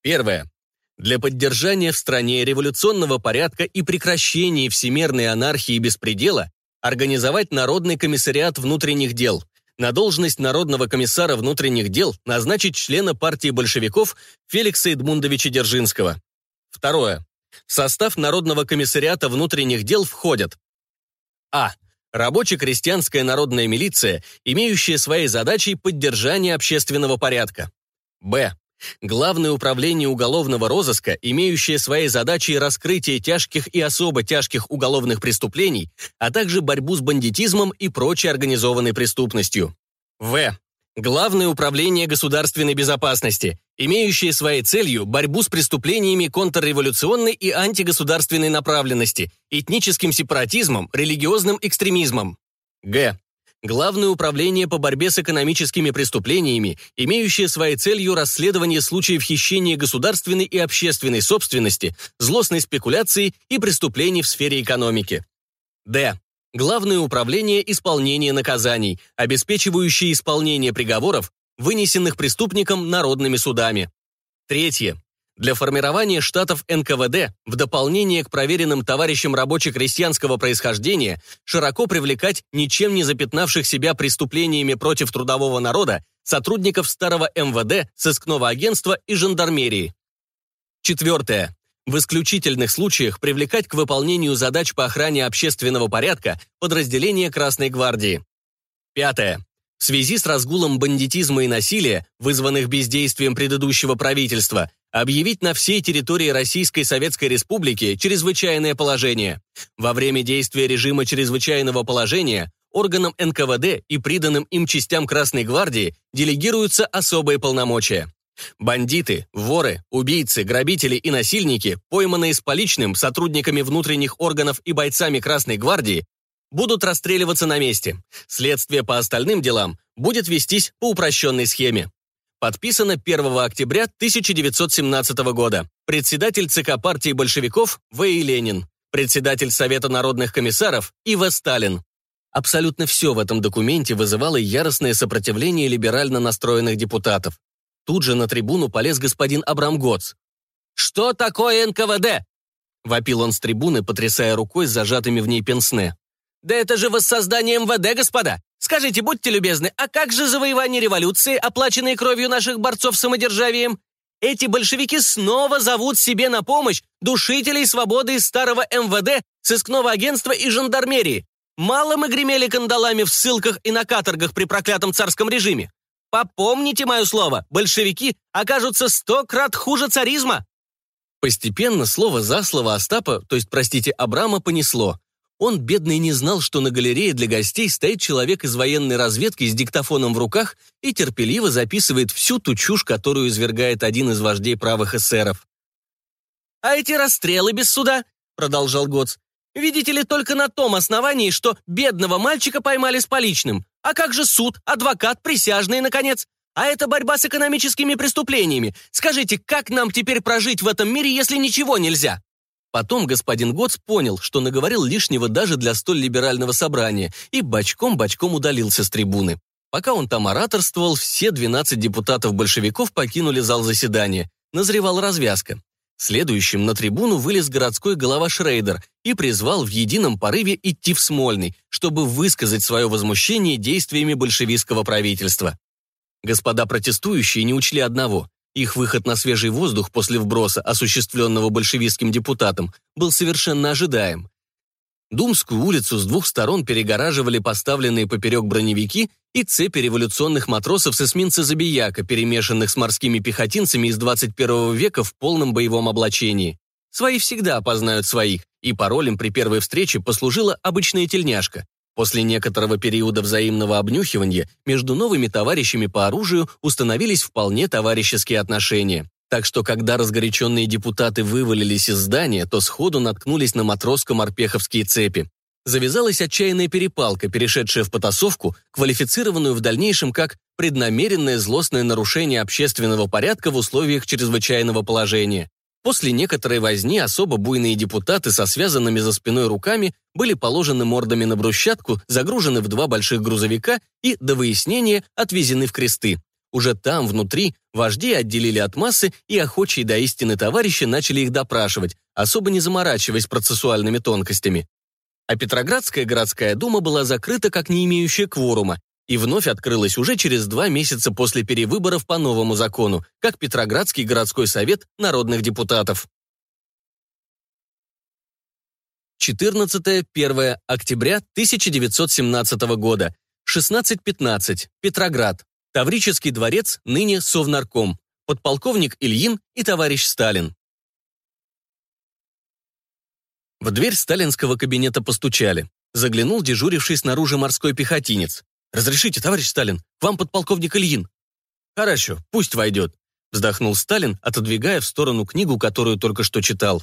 Первое. Для поддержания в стране революционного порядка и прекращения всемирной анархии и беспредела организовать Народный комиссариат внутренних дел. На должность Народного комиссара внутренних дел назначить члена партии большевиков Феликса Эдмундовича Держинского. Второе. В состав Народного комиссариата внутренних дел входят А. Рабоче-крестьянская народная милиция, имеющая своей задачей поддержание общественного порядка. Б. Главное управление уголовного розыска, имеющее своей задачей раскрытие тяжких и особо тяжких уголовных преступлений, а также борьбу с бандитизмом и прочей организованной преступностью. В. Главное управление государственной безопасности, имеющее своей целью борьбу с преступлениями контрреволюционной и антигосударственной направленности, этническим сепаратизмом, религиозным экстремизмом. Г. Главное управление по борьбе с экономическими преступлениями, имеющее своей целью расследование случаев хищения государственной и общественной собственности, злостной спекуляции и преступлений в сфере экономики. Д. Главное управление исполнения наказаний, обеспечивающее исполнение приговоров, вынесенных преступникам народными судами. Третье. Для формирования штатов НКВД, в дополнение к проверенным товарищам рабоче-крестьянского происхождения, широко привлекать ничем не запятнавших себя преступлениями против трудового народа сотрудников старого МВД, сыскного агентства и жандармерии. Четвертое. В исключительных случаях привлекать к выполнению задач по охране общественного порядка подразделения Красной гвардии. Пятое. В связи с разгулом бандитизма и насилия, вызванных бездействием предыдущего правительства, объявить на всей территории Российской Советской Республики чрезвычайное положение. Во время действия режима чрезвычайного положения органам НКВД и приданным им частям Красной Гвардии делегируются особые полномочия. Бандиты, воры, убийцы, грабители и насильники, пойманные с поличным, сотрудниками внутренних органов и бойцами Красной Гвардии, будут расстреливаться на месте. Следствие по остальным делам будет вестись по упрощенной схеме. Подписано 1 октября 1917 года. Председатель ЦК партии большевиков В. И. Ленин. Председатель Совета народных комиссаров И. В. Сталин. Абсолютно все в этом документе вызывало яростное сопротивление либерально настроенных депутатов. Тут же на трибуну полез господин Абрам Гоц. «Что такое НКВД?» Вопил он с трибуны, потрясая рукой с зажатыми в ней пенсне. «Да это же воссоздание МВД, господа! Скажите, будьте любезны, а как же завоевание революции, оплаченные кровью наших борцов самодержавием? Эти большевики снова зовут себе на помощь душителей свободы из старого МВД, сыскного агентства и жандармерии. Мало мы гремели кандалами в ссылках и на каторгах при проклятом царском режиме. Попомните мое слово, большевики окажутся сто крат хуже царизма. Постепенно слово за слово Остапа, то есть, простите, Абрама, понесло. Он, бедный, не знал, что на галерее для гостей стоит человек из военной разведки с диктофоном в руках и терпеливо записывает всю ту чушь, которую извергает один из вождей правых эсеров. «А эти расстрелы без суда?» — продолжал Гоц. «Видите ли, только на том основании, что бедного мальчика поймали с поличным. А как же суд, адвокат, присяжные, наконец? А это борьба с экономическими преступлениями. Скажите, как нам теперь прожить в этом мире, если ничего нельзя?» Потом господин Гоц понял, что наговорил лишнего даже для столь либерального собрания, и бочком-бочком удалился с трибуны. Пока он там ораторствовал, все 12 депутатов-большевиков покинули зал заседания. Назревала развязка. Следующим на трибуну вылез городской голова Шрейдер и призвал в едином порыве идти в Смольный, чтобы высказать свое возмущение действиями большевистского правительства. Господа протестующие не учли одного. Их выход на свежий воздух после вброса, осуществленного большевистским депутатом, был совершенно ожидаем. Думскую улицу с двух сторон перегораживали поставленные поперек броневики и цепи революционных матросов с эсминца «Забияка», перемешанных с морскими пехотинцами из 21 века в полном боевом облачении. Свои всегда опознают своих, и паролем при первой встрече послужила обычная тельняшка. После некоторого периода взаимного обнюхивания между новыми товарищами по оружию установились вполне товарищеские отношения. Так что, когда разгоряченные депутаты вывалились из здания, то сходу наткнулись на матроско-морпеховские цепи. Завязалась отчаянная перепалка, перешедшая в потасовку, квалифицированную в дальнейшем как преднамеренное злостное нарушение общественного порядка в условиях чрезвычайного положения. После некоторой возни особо буйные депутаты со связанными за спиной руками были положены мордами на брусчатку, загружены в два больших грузовика и, до выяснения, отвезены в кресты. Уже там, внутри, вожди отделили от массы, и охочие до истины товарищи начали их допрашивать, особо не заморачиваясь процессуальными тонкостями. А Петроградская городская дума была закрыта как не имеющая кворума, и вновь открылась уже через два месяца после перевыборов по новому закону, как Петроградский городской совет народных депутатов. 14-1 октября 1917 года, 16.15, Петроград. Таврический дворец, ныне Совнарком, подполковник Ильин и товарищ Сталин. В дверь сталинского кабинета постучали. Заглянул дежуривший снаружи морской пехотинец. «Разрешите, товарищ Сталин, к вам подполковник Ильин». «Хорошо, пусть войдет», вздохнул Сталин, отодвигая в сторону книгу, которую только что читал.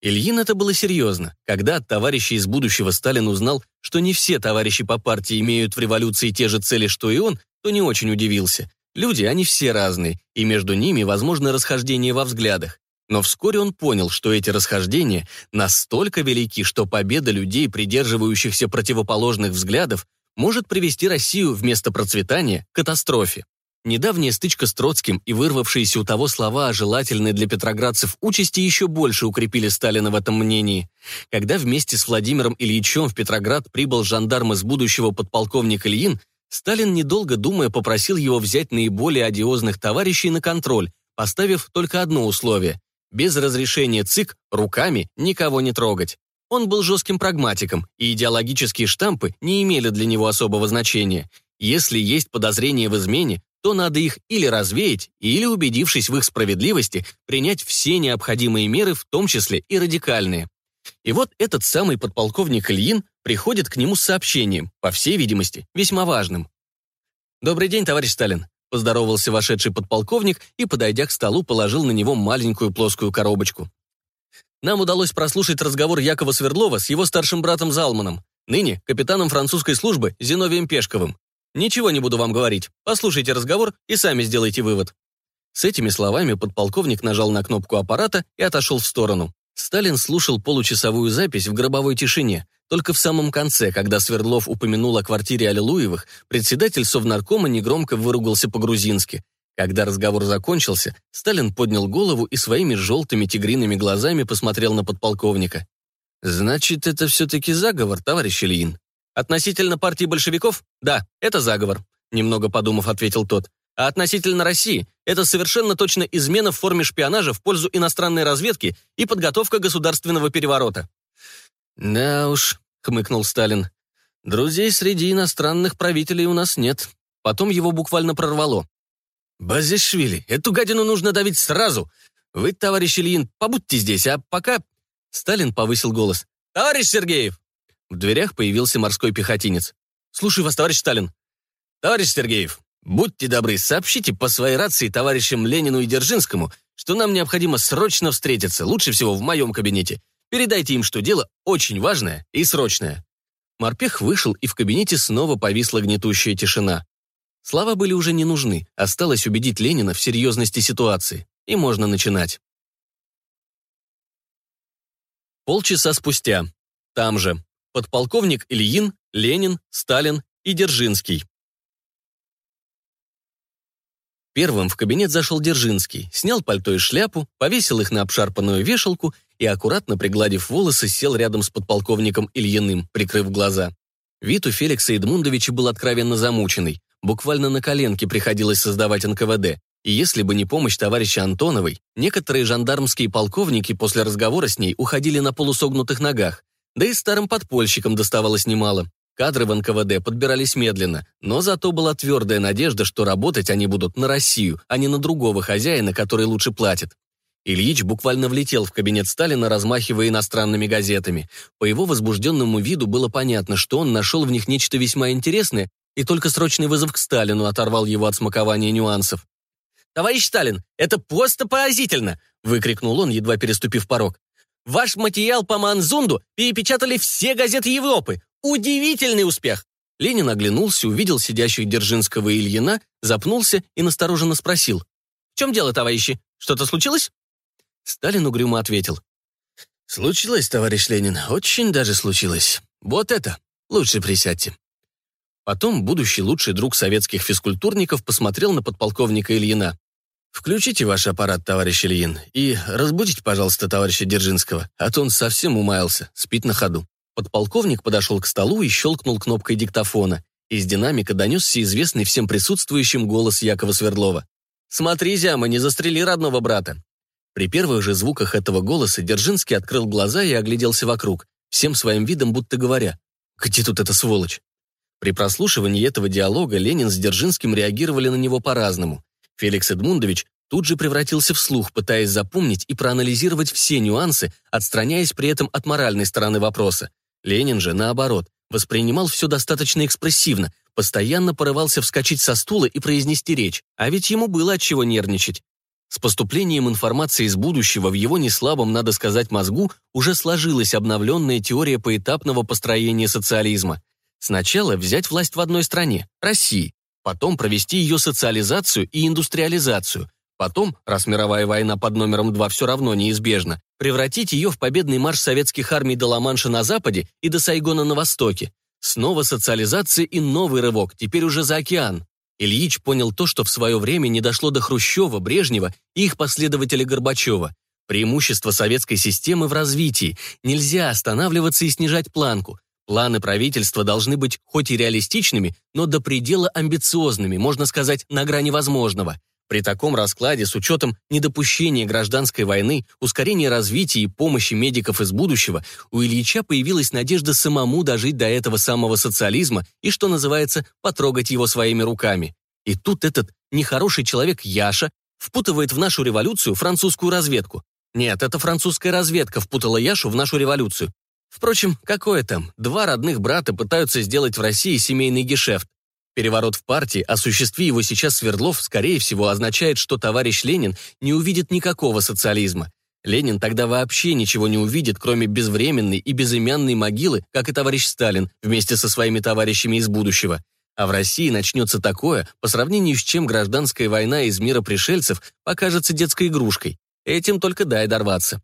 Ильин это было серьезно. Когда от товарища из будущего Сталин узнал, что не все товарищи по партии имеют в революции те же цели, что и он, то не очень удивился. Люди, они все разные, и между ними возможно расхождение во взглядах. Но вскоре он понял, что эти расхождения настолько велики, что победа людей, придерживающихся противоположных взглядов, может привести Россию вместо процветания к катастрофе. Недавняя стычка с Троцким и вырвавшиеся у того слова о желательной для петроградцев участи еще больше укрепили Сталина в этом мнении. Когда вместе с Владимиром Ильичем в Петроград прибыл жандарм из будущего подполковник Ильин, Сталин, недолго думая, попросил его взять наиболее одиозных товарищей на контроль, поставив только одно условие – без разрешения ЦИК руками никого не трогать. Он был жестким прагматиком, и идеологические штампы не имели для него особого значения. Если есть подозрения в измене, то надо их или развеять, или, убедившись в их справедливости, принять все необходимые меры, в том числе и радикальные. И вот этот самый подполковник Ильин приходит к нему с сообщением, по всей видимости, весьма важным. «Добрый день, товарищ Сталин», — поздоровался вошедший подполковник и, подойдя к столу, положил на него маленькую плоскую коробочку. Нам удалось прослушать разговор Якова Свердлова с его старшим братом Залманом, ныне капитаном французской службы Зиновием Пешковым. Ничего не буду вам говорить. Послушайте разговор и сами сделайте вывод». С этими словами подполковник нажал на кнопку аппарата и отошел в сторону. Сталин слушал получасовую запись в гробовой тишине. Только в самом конце, когда Свердлов упомянул о квартире Аллилуевых, председатель Совнаркома негромко выругался по-грузински. Когда разговор закончился, Сталин поднял голову и своими желтыми тигриными глазами посмотрел на подполковника. «Значит, это все-таки заговор, товарищ Ильин?» «Относительно партии большевиков? Да, это заговор», немного подумав, ответил тот. А относительно России, это совершенно точно измена в форме шпионажа в пользу иностранной разведки и подготовка государственного переворота. «Да уж», — хмыкнул Сталин, — «друзей среди иностранных правителей у нас нет». Потом его буквально прорвало. «Базишвили, эту гадину нужно давить сразу. Вы, товарищ Ильин, побудьте здесь, а пока...» Сталин повысил голос. «Товарищ Сергеев, в дверях появился морской пехотинец. «Слушаю вас, товарищ Сталин». «Товарищ Сергеев, будьте добры, сообщите по своей рации товарищам Ленину и Держинскому, что нам необходимо срочно встретиться, лучше всего в моем кабинете. Передайте им, что дело очень важное и срочное». Морпех вышел, и в кабинете снова повисла гнетущая тишина. Слова были уже не нужны, осталось убедить Ленина в серьезности ситуации. И можно начинать. Полчаса спустя. Там же подполковник Ильин, Ленин, Сталин и Держинский. Первым в кабинет зашел Держинский, снял пальто и шляпу, повесил их на обшарпанную вешалку и, аккуратно пригладив волосы, сел рядом с подполковником Ильиным, прикрыв глаза. Вид у Феликса Эдмундовича был откровенно замученный. Буквально на коленке приходилось создавать НКВД. И если бы не помощь товарища Антоновой, некоторые жандармские полковники после разговора с ней уходили на полусогнутых ногах. Да и старым подпольщикам доставалось немало. Кадры в НКВД подбирались медленно, но зато была твердая надежда, что работать они будут на Россию, а не на другого хозяина, который лучше платит. Ильич буквально влетел в кабинет Сталина, размахивая иностранными газетами. По его возбужденному виду было понятно, что он нашел в них нечто весьма интересное, и только срочный вызов к Сталину оторвал его от смакования нюансов. «Товарищ Сталин, это просто поразительно!» — выкрикнул он, едва переступив порог. Ваш материал по Манзунду перепечатали все газеты Европы. Удивительный успех!» Ленин оглянулся, увидел сидящих Держинского и Ильина, запнулся и настороженно спросил. «В чем дело, товарищи? Что-то случилось?» Сталин угрюмо ответил. «Случилось, товарищ Ленин, очень даже случилось. Вот это. Лучше присядьте». Потом будущий лучший друг советских физкультурников посмотрел на подполковника Ильина. «Включите ваш аппарат, товарищ Ильин, и разбудите, пожалуйста, товарища Держинского, а то он совсем умаялся, спит на ходу». Подполковник подошел к столу и щелкнул кнопкой диктофона. Из динамика донесся известный всем присутствующим голос Якова Свердлова. «Смотри, Зяма, не застрели родного брата». При первых же звуках этого голоса Держинский открыл глаза и огляделся вокруг, всем своим видом будто говоря, «Где тут эта сволочь?» При прослушивании этого диалога Ленин с Держинским реагировали на него по-разному. Феликс Эдмундович тут же превратился в слух, пытаясь запомнить и проанализировать все нюансы, отстраняясь при этом от моральной стороны вопроса. Ленин же, наоборот, воспринимал все достаточно экспрессивно, постоянно порывался вскочить со стула и произнести речь, а ведь ему было от чего нервничать. С поступлением информации из будущего в его неслабом, надо сказать, мозгу уже сложилась обновленная теория поэтапного построения социализма. Сначала взять власть в одной стране – России, потом провести ее социализацию и индустриализацию, Потом, раз мировая война под номером 2 все равно неизбежна, превратить ее в победный марш советских армий до Ла-Манша на западе и до Сайгона на востоке. Снова социализация и новый рывок, теперь уже за океан. Ильич понял то, что в свое время не дошло до Хрущева, Брежнева и их последователя Горбачева. Преимущество советской системы в развитии. Нельзя останавливаться и снижать планку. Планы правительства должны быть хоть и реалистичными, но до предела амбициозными, можно сказать, на грани возможного. При таком раскладе, с учетом недопущения гражданской войны, ускорения развития и помощи медиков из будущего, у Ильича появилась надежда самому дожить до этого самого социализма и, что называется, потрогать его своими руками. И тут этот нехороший человек Яша впутывает в нашу революцию французскую разведку. Нет, это французская разведка впутала Яшу в нашу революцию. Впрочем, какое там, два родных брата пытаются сделать в России семейный гешефт. Переворот в партии, осуществи его сейчас Свердлов, скорее всего, означает, что товарищ Ленин не увидит никакого социализма. Ленин тогда вообще ничего не увидит, кроме безвременной и безымянной могилы, как и товарищ Сталин, вместе со своими товарищами из будущего. А в России начнется такое, по сравнению с чем гражданская война из мира пришельцев покажется детской игрушкой. Этим только дай дорваться.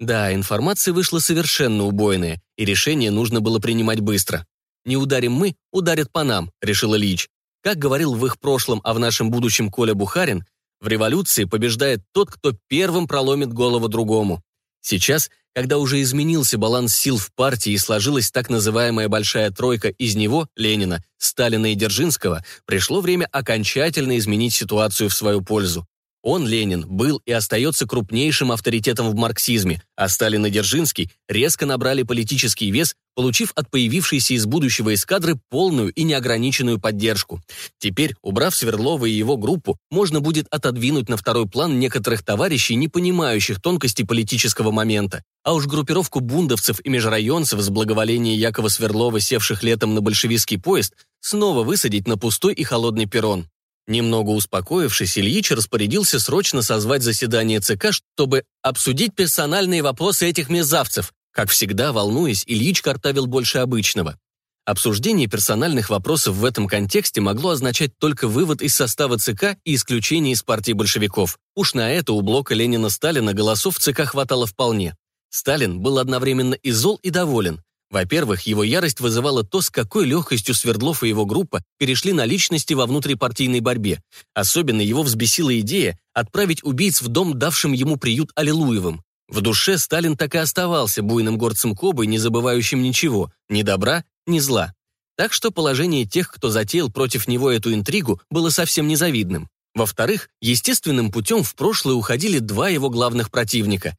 Да, информация вышла совершенно убойная, и решение нужно было принимать быстро. Не ударим мы, ударят по нам, решил Ильич. Как говорил в их прошлом, а в нашем будущем Коля Бухарин, в революции побеждает тот, кто первым проломит голову другому. Сейчас, когда уже изменился баланс сил в партии и сложилась так называемая «большая тройка» из него, Ленина, Сталина и Дзержинского, пришло время окончательно изменить ситуацию в свою пользу. Он, Ленин, был и остается крупнейшим авторитетом в марксизме, а Сталин и Дзержинский резко набрали политический вес, получив от появившейся из будущего эскадры полную и неограниченную поддержку. Теперь, убрав Свердлова и его группу, можно будет отодвинуть на второй план некоторых товарищей, не понимающих тонкости политического момента. А уж группировку бундовцев и межрайонцев с благоволения Якова Сверлова, севших летом на большевистский поезд, снова высадить на пустой и холодный перрон. Немного успокоившись, Ильич распорядился срочно созвать заседание ЦК, чтобы обсудить персональные вопросы этих мерзавцев. Как всегда, волнуясь, Ильич картавил больше обычного. Обсуждение персональных вопросов в этом контексте могло означать только вывод из состава ЦК и исключение из партии большевиков. Уж на это у блока Ленина-Сталина голосов в ЦК хватало вполне. Сталин был одновременно и зол, и доволен. Во-первых, его ярость вызывала то, с какой легкостью Свердлов и его группа перешли на личности во внутрипартийной борьбе. Особенно его взбесила идея отправить убийц в дом, давшим ему приют Аллилуевым. В душе Сталин так и оставался буйным горцем Кобы, не забывающим ничего, ни добра, ни зла. Так что положение тех, кто затеял против него эту интригу, было совсем незавидным. Во-вторых, естественным путем в прошлое уходили два его главных противника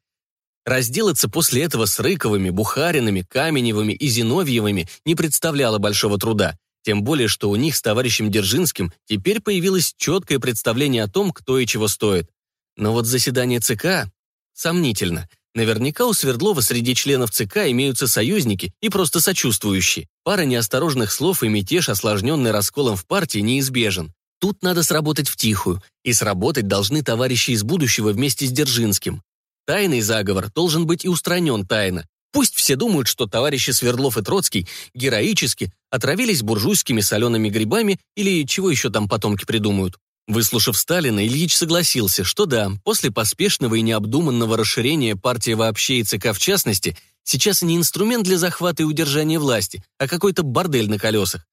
Разделаться после этого с Рыковыми, Бухаринами, Каменевыми и Зиновьевыми не представляло большого труда. Тем более, что у них с товарищем Держинским теперь появилось четкое представление о том, кто и чего стоит. Но вот заседание ЦК сомнительно. Наверняка у Свердлова среди членов ЦК имеются союзники и просто сочувствующие. Пара неосторожных слов и мятеж, осложненный расколом в партии, неизбежен. Тут надо сработать втихую, и сработать должны товарищи из будущего вместе с Держинским. Тайный заговор должен быть и устранен тайно. Пусть все думают, что товарищи Свердлов и Троцкий героически отравились буржуйскими солеными грибами или чего еще там потомки придумают. Выслушав Сталина, Ильич согласился, что да, после поспешного и необдуманного расширения партии вообще и ЦК в частности, сейчас не инструмент для захвата и удержания власти, а какой-то бордель на колесах.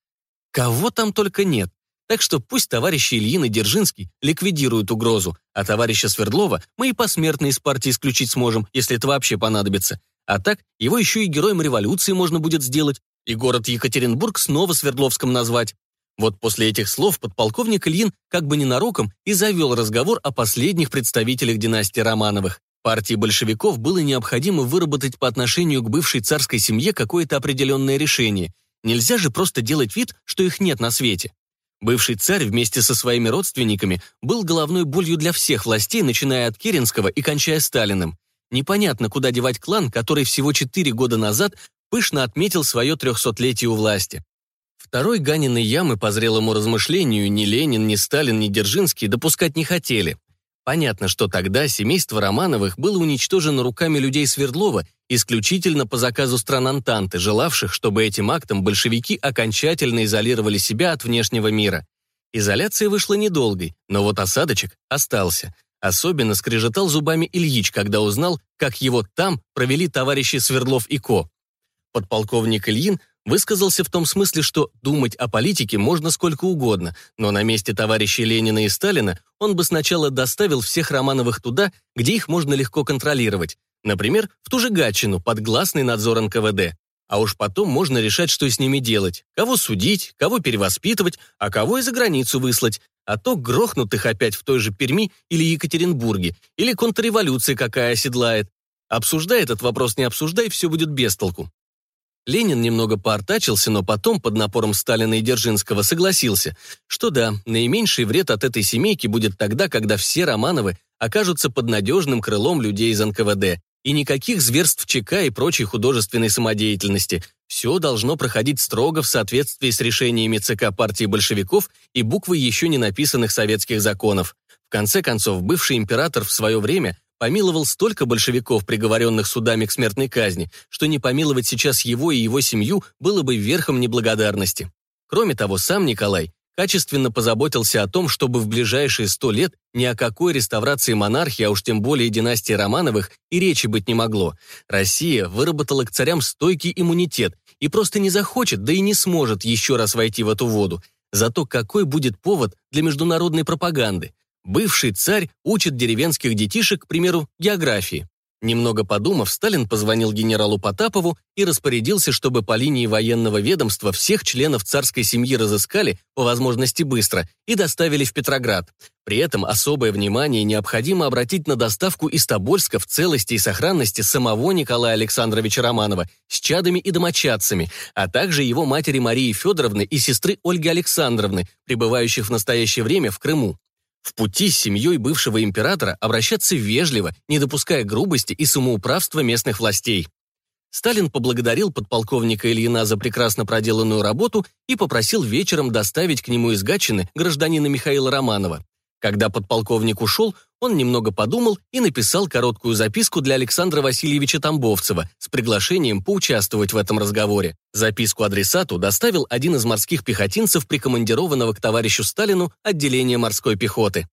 Кого там только нет. Так что пусть товарищи Ильин и Держинский ликвидируют угрозу, а товарища Свердлова мы и посмертно из партии исключить сможем, если это вообще понадобится. А так, его еще и героем революции можно будет сделать, и город Екатеринбург снова Свердловском назвать. Вот после этих слов подполковник Ильин как бы ненароком и завел разговор о последних представителях династии Романовых. Партии большевиков было необходимо выработать по отношению к бывшей царской семье какое-то определенное решение. Нельзя же просто делать вид, что их нет на свете. Бывший царь вместе со своими родственниками был головной болью для всех властей, начиная от Керенского и кончая Сталиным. Непонятно, куда девать клан, который всего четыре года назад пышно отметил свое трехсотлетие у власти. Второй Ганиной ямы по зрелому размышлению ни Ленин, ни Сталин, ни Дзержинский допускать не хотели. Понятно, что тогда семейство Романовых было уничтожено руками людей Свердлова исключительно по заказу стран Антанты, желавших, чтобы этим актом большевики окончательно изолировали себя от внешнего мира. Изоляция вышла недолгой, но вот осадочек остался. Особенно скрежетал зубами Ильич, когда узнал, как его там провели товарищи Свердлов и Ко. Подполковник Ильин высказался в том смысле, что думать о политике можно сколько угодно, но на месте товарищей Ленина и Сталина он бы сначала доставил всех Романовых туда, где их можно легко контролировать, например, в ту же Гатчину под гласный надзор НКВД. А уж потом можно решать, что с ними делать, кого судить, кого перевоспитывать, а кого и за границу выслать, а то грохнут их опять в той же Перми или Екатеринбурге, или контрреволюция какая оседлает. Обсуждай этот вопрос, не обсуждай, все будет без толку. Ленин немного поортачился, но потом, под напором Сталина и Дзержинского, согласился, что да, наименьший вред от этой семейки будет тогда, когда все Романовы окажутся под надежным крылом людей из НКВД, и никаких зверств ЧК и прочей художественной самодеятельности. Все должно проходить строго в соответствии с решениями ЦК партии большевиков и буквой еще не написанных советских законов. В конце концов, бывший император в свое время помиловал столько большевиков, приговоренных судами к смертной казни, что не помиловать сейчас его и его семью было бы верхом неблагодарности. Кроме того, сам Николай качественно позаботился о том, чтобы в ближайшие сто лет ни о какой реставрации монархии, а уж тем более династии Романовых, и речи быть не могло. Россия выработала к царям стойкий иммунитет и просто не захочет, да и не сможет еще раз войти в эту воду. Зато какой будет повод для международной пропаганды? Бывший царь учит деревенских детишек, к примеру, географии. Немного подумав, Сталин позвонил генералу Потапову и распорядился, чтобы по линии военного ведомства всех членов царской семьи разыскали, по возможности быстро, и доставили в Петроград. При этом особое внимание необходимо обратить на доставку из Тобольска в целости и сохранности самого Николая Александровича Романова с чадами и домочадцами, а также его матери Марии Федоровны и сестры Ольги Александровны, пребывающих в настоящее время в Крыму. В пути с семьей бывшего императора обращаться вежливо, не допуская грубости и самоуправства местных властей. Сталин поблагодарил подполковника Ильина за прекрасно проделанную работу и попросил вечером доставить к нему из Гатчины гражданина Михаила Романова. Когда подполковник ушел, он немного подумал и написал короткую записку для Александра Васильевича Тамбовцева с приглашением поучаствовать в этом разговоре. Записку адресату доставил один из морских пехотинцев, прикомандированного к товарищу Сталину отделения морской пехоты.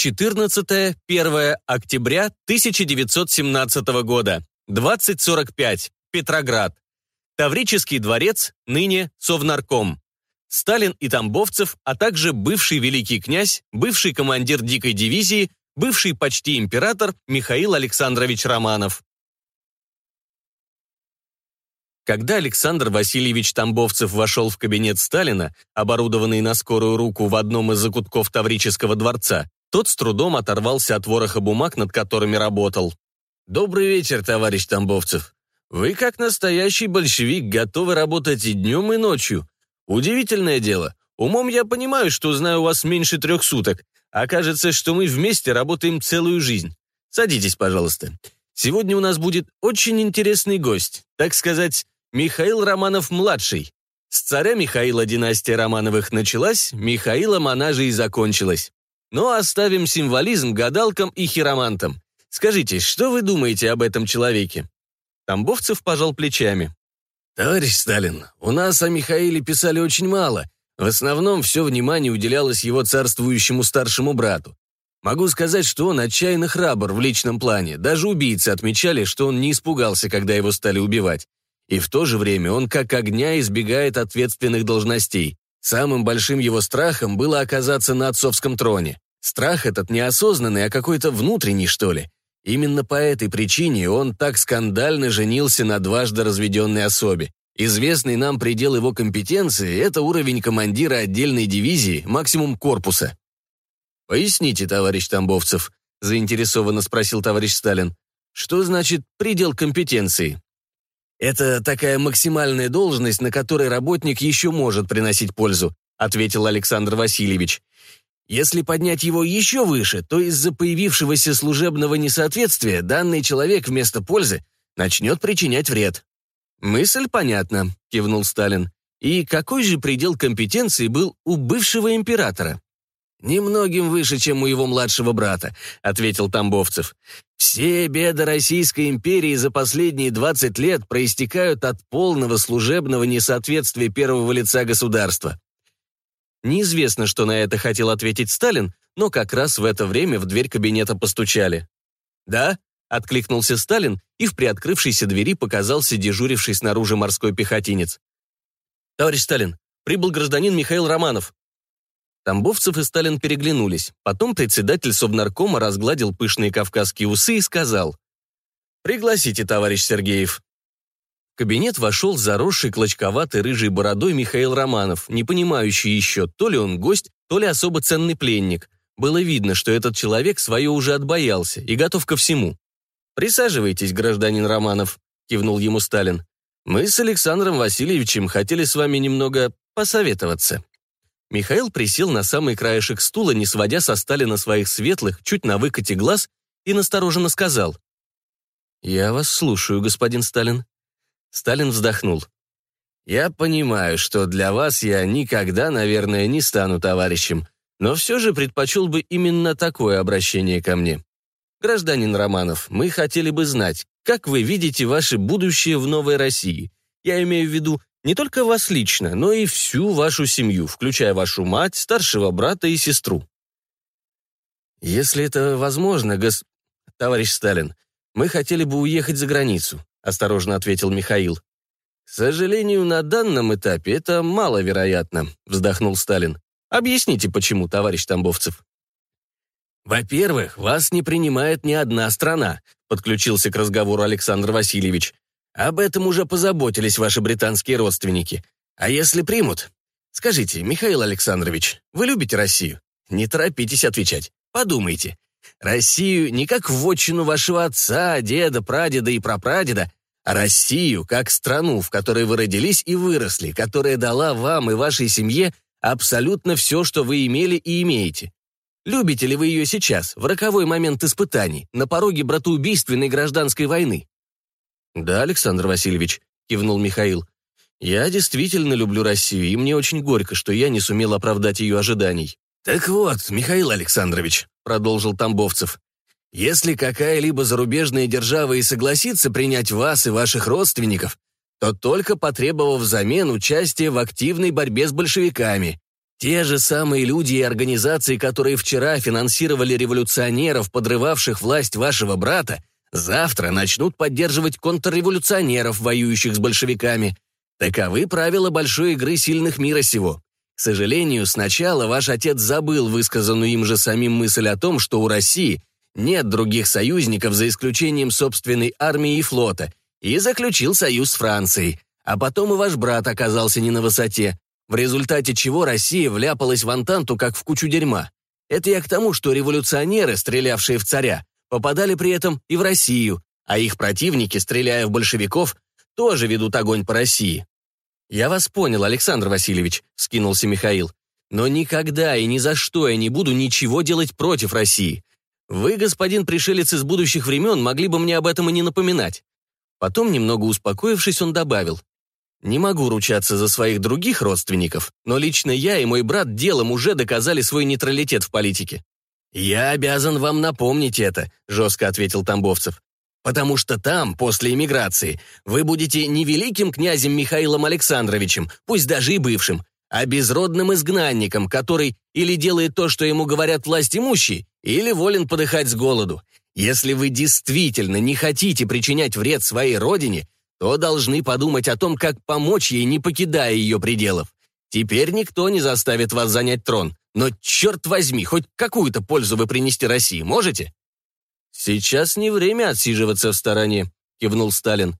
14-1 октября 1917 года, 20.45, Петроград. Таврический дворец, ныне Совнарком. Сталин и Тамбовцев, а также бывший великий князь, бывший командир дикой дивизии, бывший почти император Михаил Александрович Романов. Когда Александр Васильевич Тамбовцев вошел в кабинет Сталина, оборудованный на скорую руку в одном из закутков Таврического дворца, тот с трудом оторвался от вороха бумаг, над которыми работал. «Добрый вечер, товарищ Тамбовцев. Вы, как настоящий большевик, готовы работать и днем, и ночью. Удивительное дело. Умом я понимаю, что знаю вас меньше трех суток, а кажется, что мы вместе работаем целую жизнь. Садитесь, пожалуйста. Сегодня у нас будет очень интересный гость, так сказать, Михаил Романов-младший. С царя Михаила династия Романовых началась, Михаилом она же и закончилась. Но оставим символизм гадалкам и хиромантам. Скажите, что вы думаете об этом человеке?» Тамбовцев пожал плечами. «Товарищ Сталин, у нас о Михаиле писали очень мало. В основном все внимание уделялось его царствующему старшему брату. Могу сказать, что он отчаянно храбр в личном плане. Даже убийцы отмечали, что он не испугался, когда его стали убивать. И в то же время он как огня избегает ответственных должностей. Самым большим его страхом было оказаться на отцовском троне. Страх этот неосознанный, а какой-то внутренний, что ли. Именно по этой причине он так скандально женился на дважды разведенной особе. Известный нам предел его компетенции – это уровень командира отдельной дивизии, максимум корпуса. «Поясните, товарищ Тамбовцев», – заинтересованно спросил товарищ Сталин. «Что значит предел компетенции?» «Это такая максимальная должность, на которой работник еще может приносить пользу», ответил Александр Васильевич. Если поднять его еще выше, то из-за появившегося служебного несоответствия данный человек вместо пользы начнет причинять вред. «Мысль понятна», — кивнул Сталин. «И какой же предел компетенции был у бывшего императора?» «Немногим выше, чем у его младшего брата», — ответил Тамбовцев. «Все беды Российской империи за последние 20 лет проистекают от полного служебного несоответствия первого лица государства. Неизвестно, что на это хотел ответить Сталин, но как раз в это время в дверь кабинета постучали. «Да?» — откликнулся Сталин, и в приоткрывшейся двери показался дежуривший снаружи морской пехотинец. «Товарищ Сталин, прибыл гражданин Михаил Романов». Тамбовцев и Сталин переглянулись. Потом председатель Совнаркома разгладил пышные кавказские усы и сказал. «Пригласите, товарищ Сергеев». Кабинет вошел заросший клочковатой рыжей бородой Михаил Романов, не понимающий еще, то ли он гость, то ли особо ценный пленник. Было видно, что этот человек свое уже отбоялся и готов ко всему. «Присаживайтесь, гражданин Романов», — кивнул ему Сталин. «Мы с Александром Васильевичем хотели с вами немного посоветоваться». Михаил присел на самый краешек стула, не сводя со Сталина своих светлых, чуть на выкате глаз, и настороженно сказал. «Я вас слушаю, господин Сталин». Сталин вздохнул. «Я понимаю, что для вас я никогда, наверное, не стану товарищем, но все же предпочел бы именно такое обращение ко мне. Гражданин Романов, мы хотели бы знать, как вы видите ваше будущее в новой России. Я имею в виду не только вас лично, но и всю вашу семью, включая вашу мать, старшего брата и сестру. Если это возможно, гос... Товарищ Сталин, мы хотели бы уехать за границу, осторожно ответил Михаил. К сожалению, на данном этапе это маловероятно, вздохнул Сталин. Объясните, почему, товарищ Тамбовцев. Во-первых, вас не принимает ни одна страна, подключился к разговору Александр Васильевич. Об этом уже позаботились ваши британские родственники. А если примут? Скажите, Михаил Александрович, вы любите Россию? Не торопитесь отвечать. Подумайте. Россию не как вотчину вашего отца, деда, прадеда и прапрадеда, а Россию как страну, в которой вы родились и выросли, которая дала вам и вашей семье абсолютно все, что вы имели и имеете. Любите ли вы ее сейчас, в роковой момент испытаний, на пороге братоубийственной гражданской войны? «Да, Александр Васильевич», — кивнул Михаил. «Я действительно люблю Россию, и мне очень горько, что я не сумел оправдать ее ожиданий». «Так вот, Михаил Александрович», — продолжил Тамбовцев, «если какая-либо зарубежная держава и согласится принять вас и ваших родственников, то только потребовав взамен участия в активной борьбе с большевиками. Те же самые люди и организации, которые вчера финансировали революционеров, подрывавших власть вашего брата, Завтра начнут поддерживать контрреволюционеров, воюющих с большевиками. Таковы правила большой игры сильных мира сего. К сожалению, сначала ваш отец забыл высказанную им же самим мысль о том, что у России нет других союзников за исключением собственной армии и флота, и заключил союз с Францией. А потом и ваш брат оказался не на высоте, в результате чего Россия вляпалась в Антанту как в кучу дерьма. Это я к тому, что революционеры, стрелявшие в царя, попадали при этом и в Россию, а их противники, стреляя в большевиков, тоже ведут огонь по России. «Я вас понял, Александр Васильевич», — скинулся Михаил. «Но никогда и ни за что я не буду ничего делать против России. Вы, господин пришелец из будущих времен, могли бы мне об этом и не напоминать». Потом, немного успокоившись, он добавил. «Не могу ручаться за своих других родственников, но лично я и мой брат делом уже доказали свой нейтралитет в политике. «Я обязан вам напомнить это», — жестко ответил Тамбовцев. «Потому что там, после эмиграции, вы будете не великим князем Михаилом Александровичем, пусть даже и бывшим, а безродным изгнанником, который или делает то, что ему говорят власть имущие, или волен подыхать с голоду. Если вы действительно не хотите причинять вред своей родине, то должны подумать о том, как помочь ей, не покидая ее пределов. Теперь никто не заставит вас занять трон. Но, черт возьми, хоть какую-то пользу вы принести России можете?» «Сейчас не время отсиживаться в стороне», — кивнул Сталин.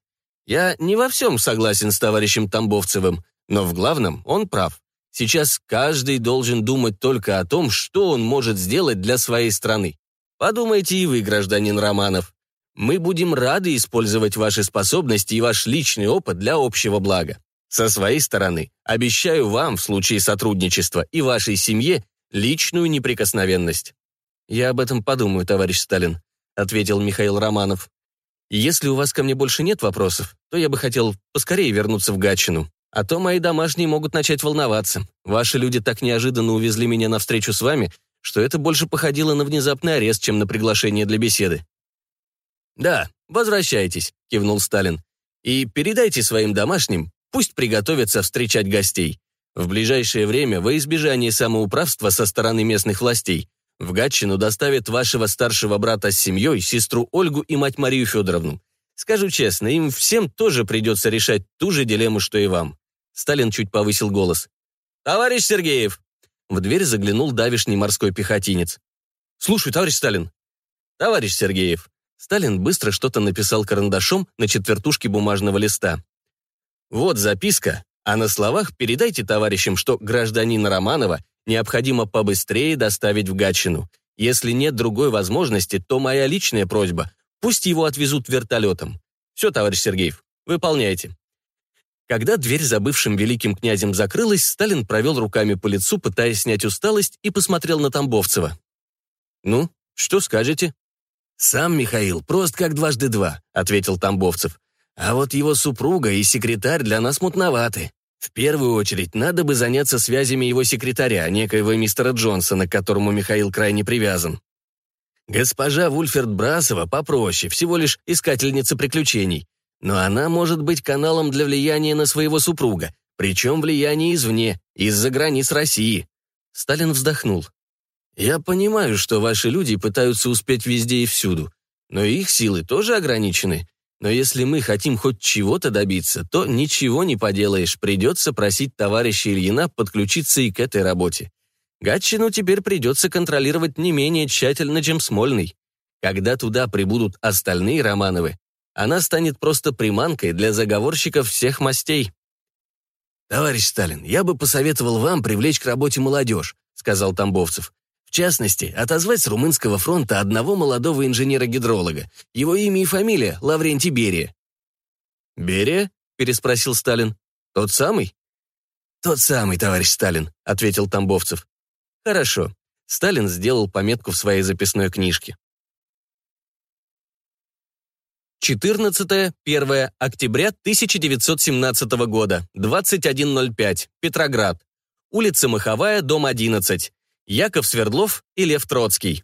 «Я не во всем согласен с товарищем Тамбовцевым, но в главном он прав. Сейчас каждый должен думать только о том, что он может сделать для своей страны. Подумайте и вы, гражданин Романов. Мы будем рады использовать ваши способности и ваш личный опыт для общего блага. Со своей стороны, обещаю вам в случае сотрудничества и вашей семье личную неприкосновенность. Я об этом подумаю, товарищ Сталин, ответил Михаил Романов. Если у вас ко мне больше нет вопросов, то я бы хотел поскорее вернуться в Гатчину. А то мои домашние могут начать волноваться. Ваши люди так неожиданно увезли меня на встречу с вами, что это больше походило на внезапный арест, чем на приглашение для беседы. «Да, возвращайтесь», — кивнул Сталин. «И передайте своим домашним, Пусть приготовятся встречать гостей. В ближайшее время, во избежание самоуправства со стороны местных властей, в Гатчину доставят вашего старшего брата с семьей, сестру Ольгу и мать Марию Федоровну. Скажу честно, им всем тоже придется решать ту же дилемму, что и вам». Сталин чуть повысил голос. «Товарищ Сергеев!» В дверь заглянул давишний морской пехотинец. «Слушай, товарищ Сталин!» «Товарищ Сергеев!» Сталин быстро что-то написал карандашом на четвертушке бумажного листа. «Вот записка, а на словах передайте товарищам, что гражданина Романова необходимо побыстрее доставить в Гатчину. Если нет другой возможности, то моя личная просьба Пусть его отвезут вертолетом. Все, товарищ Сергеев, выполняйте. Когда дверь за бывшим великим князем закрылась, Сталин провел руками по лицу, пытаясь снять усталость, и посмотрел на Тамбовцева. «Ну, что скажете?» «Сам Михаил, просто как дважды два», — ответил Тамбовцев. «А вот его супруга и секретарь для нас мутноваты. В первую очередь, надо бы заняться связями его секретаря, некоего мистера Джонсона, к которому Михаил крайне привязан. Госпожа Вульферд Брасова попроще, всего лишь искательница приключений. Но она может быть каналом для влияния на своего супруга, причем влияние извне, из-за границ России. Сталин вздохнул. «Я понимаю, что ваши люди пытаются успеть везде и всюду, но их силы тоже ограничены. Но если мы хотим хоть чего-то добиться, то ничего не поделаешь, придется просить товарища Ильина подключиться и к этой работе. Гатчину теперь придется контролировать не менее тщательно, чем Смольный. Когда туда прибудут остальные Романовы, она станет просто приманкой для заговорщиков всех мастей. «Товарищ Сталин, я бы посоветовал вам привлечь к работе молодежь», сказал Тамбовцев. В частности, отозвать с Румынского фронта одного молодого инженера-гидролога. Его имя и фамилия — Лаврентий Берия. «Берия?» — переспросил Сталин. «Тот самый?» «Тот самый, товарищ Сталин», — ответил Тамбовцев. Хорошо. Сталин сделал пометку в своей записной книжке. 14-1 октября 1917 года, 21.05, Петроград. Улица Маховая, дом 11. Яков Свердлов и Лев Троцкий.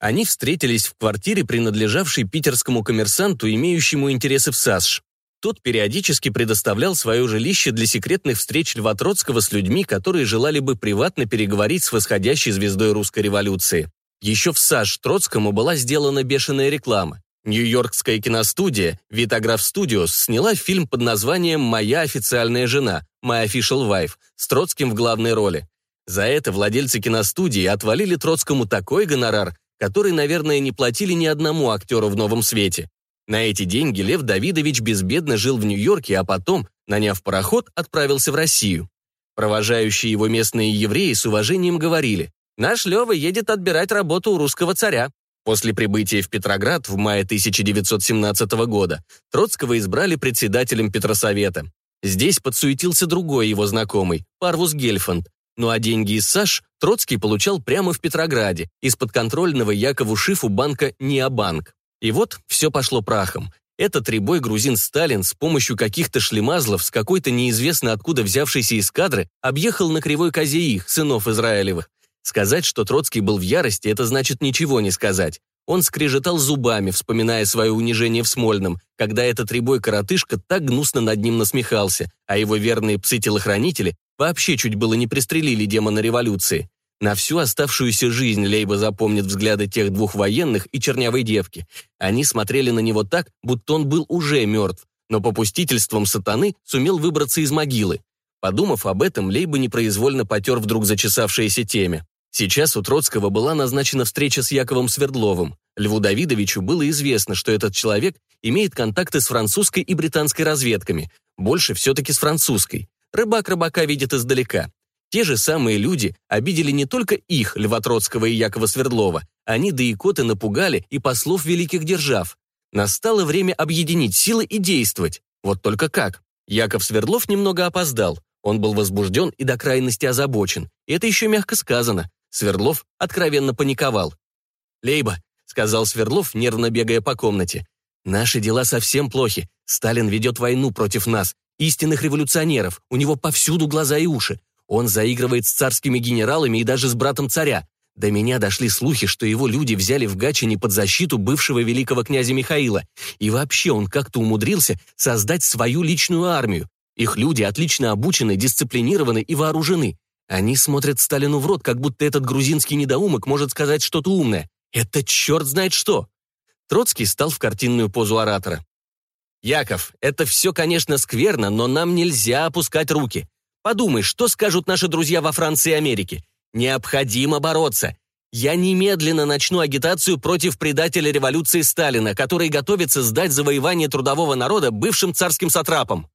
Они встретились в квартире, принадлежавшей питерскому коммерсанту, имеющему интересы в САСШ. Тот периодически предоставлял свое жилище для секретных встреч Льва Троцкого с людьми, которые желали бы приватно переговорить с восходящей звездой русской революции. Еще в САЖ Троцкому была сделана бешеная реклама. Нью-Йоркская киностудия Vitagraph Studios сняла фильм под названием «Моя официальная жена» «My Official Wife» с Троцким в главной роли. За это владельцы киностудии отвалили Троцкому такой гонорар, который, наверное, не платили ни одному актеру в новом свете. На эти деньги Лев Давидович безбедно жил в Нью-Йорке, а потом, наняв пароход, отправился в Россию. Провожающие его местные евреи с уважением говорили, «Наш Лева едет отбирать работу у русского царя». После прибытия в Петроград в мае 1917 года Троцкого избрали председателем Петросовета. Здесь подсуетился другой его знакомый, Парвус Гельфанд. Ну а деньги из САШ Троцкий получал прямо в Петрограде, из подконтрольного Якову Шифу банка «Необанк». И вот все пошло прахом. Этот рябой грузин Сталин с помощью каких-то шлемазлов с какой-то неизвестно откуда взявшейся эскадры объехал на кривой козе их, сынов Израилевых. Сказать, что Троцкий был в ярости, это значит ничего не сказать. Он скрежетал зубами, вспоминая свое унижение в Смольном, когда этот рябой коротышка так гнусно над ним насмехался, а его верные псы-телохранители вообще чуть было не пристрелили демона революции. На всю оставшуюся жизнь Лейба запомнит взгляды тех двух военных и чернявой девки. Они смотрели на него так, будто он был уже мертв, но попустительством сатаны сумел выбраться из могилы. Подумав об этом, Лейба непроизвольно потер вдруг зачесавшееся теме. Сейчас у Троцкого была назначена встреча с Яковом Свердловым. Льву Давидовичу было известно, что этот человек имеет контакты с французской и британской разведками, больше все-таки с французской. Рыбак рыбака видит издалека. Те же самые люди обидели не только их, Льва Троцкого и Якова Свердлова, они да икоты напугали и послов великих держав. Настало время объединить силы и действовать. Вот только как? Яков Свердлов немного опоздал. Он был возбужден и до крайности озабочен. Это еще мягко сказано. Свердлов откровенно паниковал. «Лейба», — сказал Свердлов, нервно бегая по комнате, «наши дела совсем плохи. Сталин ведет войну против нас, истинных революционеров. У него повсюду глаза и уши. Он заигрывает с царскими генералами и даже с братом царя. До меня дошли слухи, что его люди взяли в Гатчине под защиту бывшего великого князя Михаила. И вообще он как-то умудрился создать свою личную армию. Их люди отлично обучены, дисциплинированы и вооружены. Они смотрят Сталину в рот, как будто этот грузинский недоумок может сказать что-то умное. Это черт знает что. Троцкий стал в картинную позу оратора. «Яков, это все, конечно, скверно, но нам нельзя опускать руки. Подумай, что скажут наши друзья во Франции и Америке? Необходимо бороться. Я немедленно начну агитацию против предателя революции Сталина, который готовится сдать завоевание трудового народа бывшим царским сатрапам.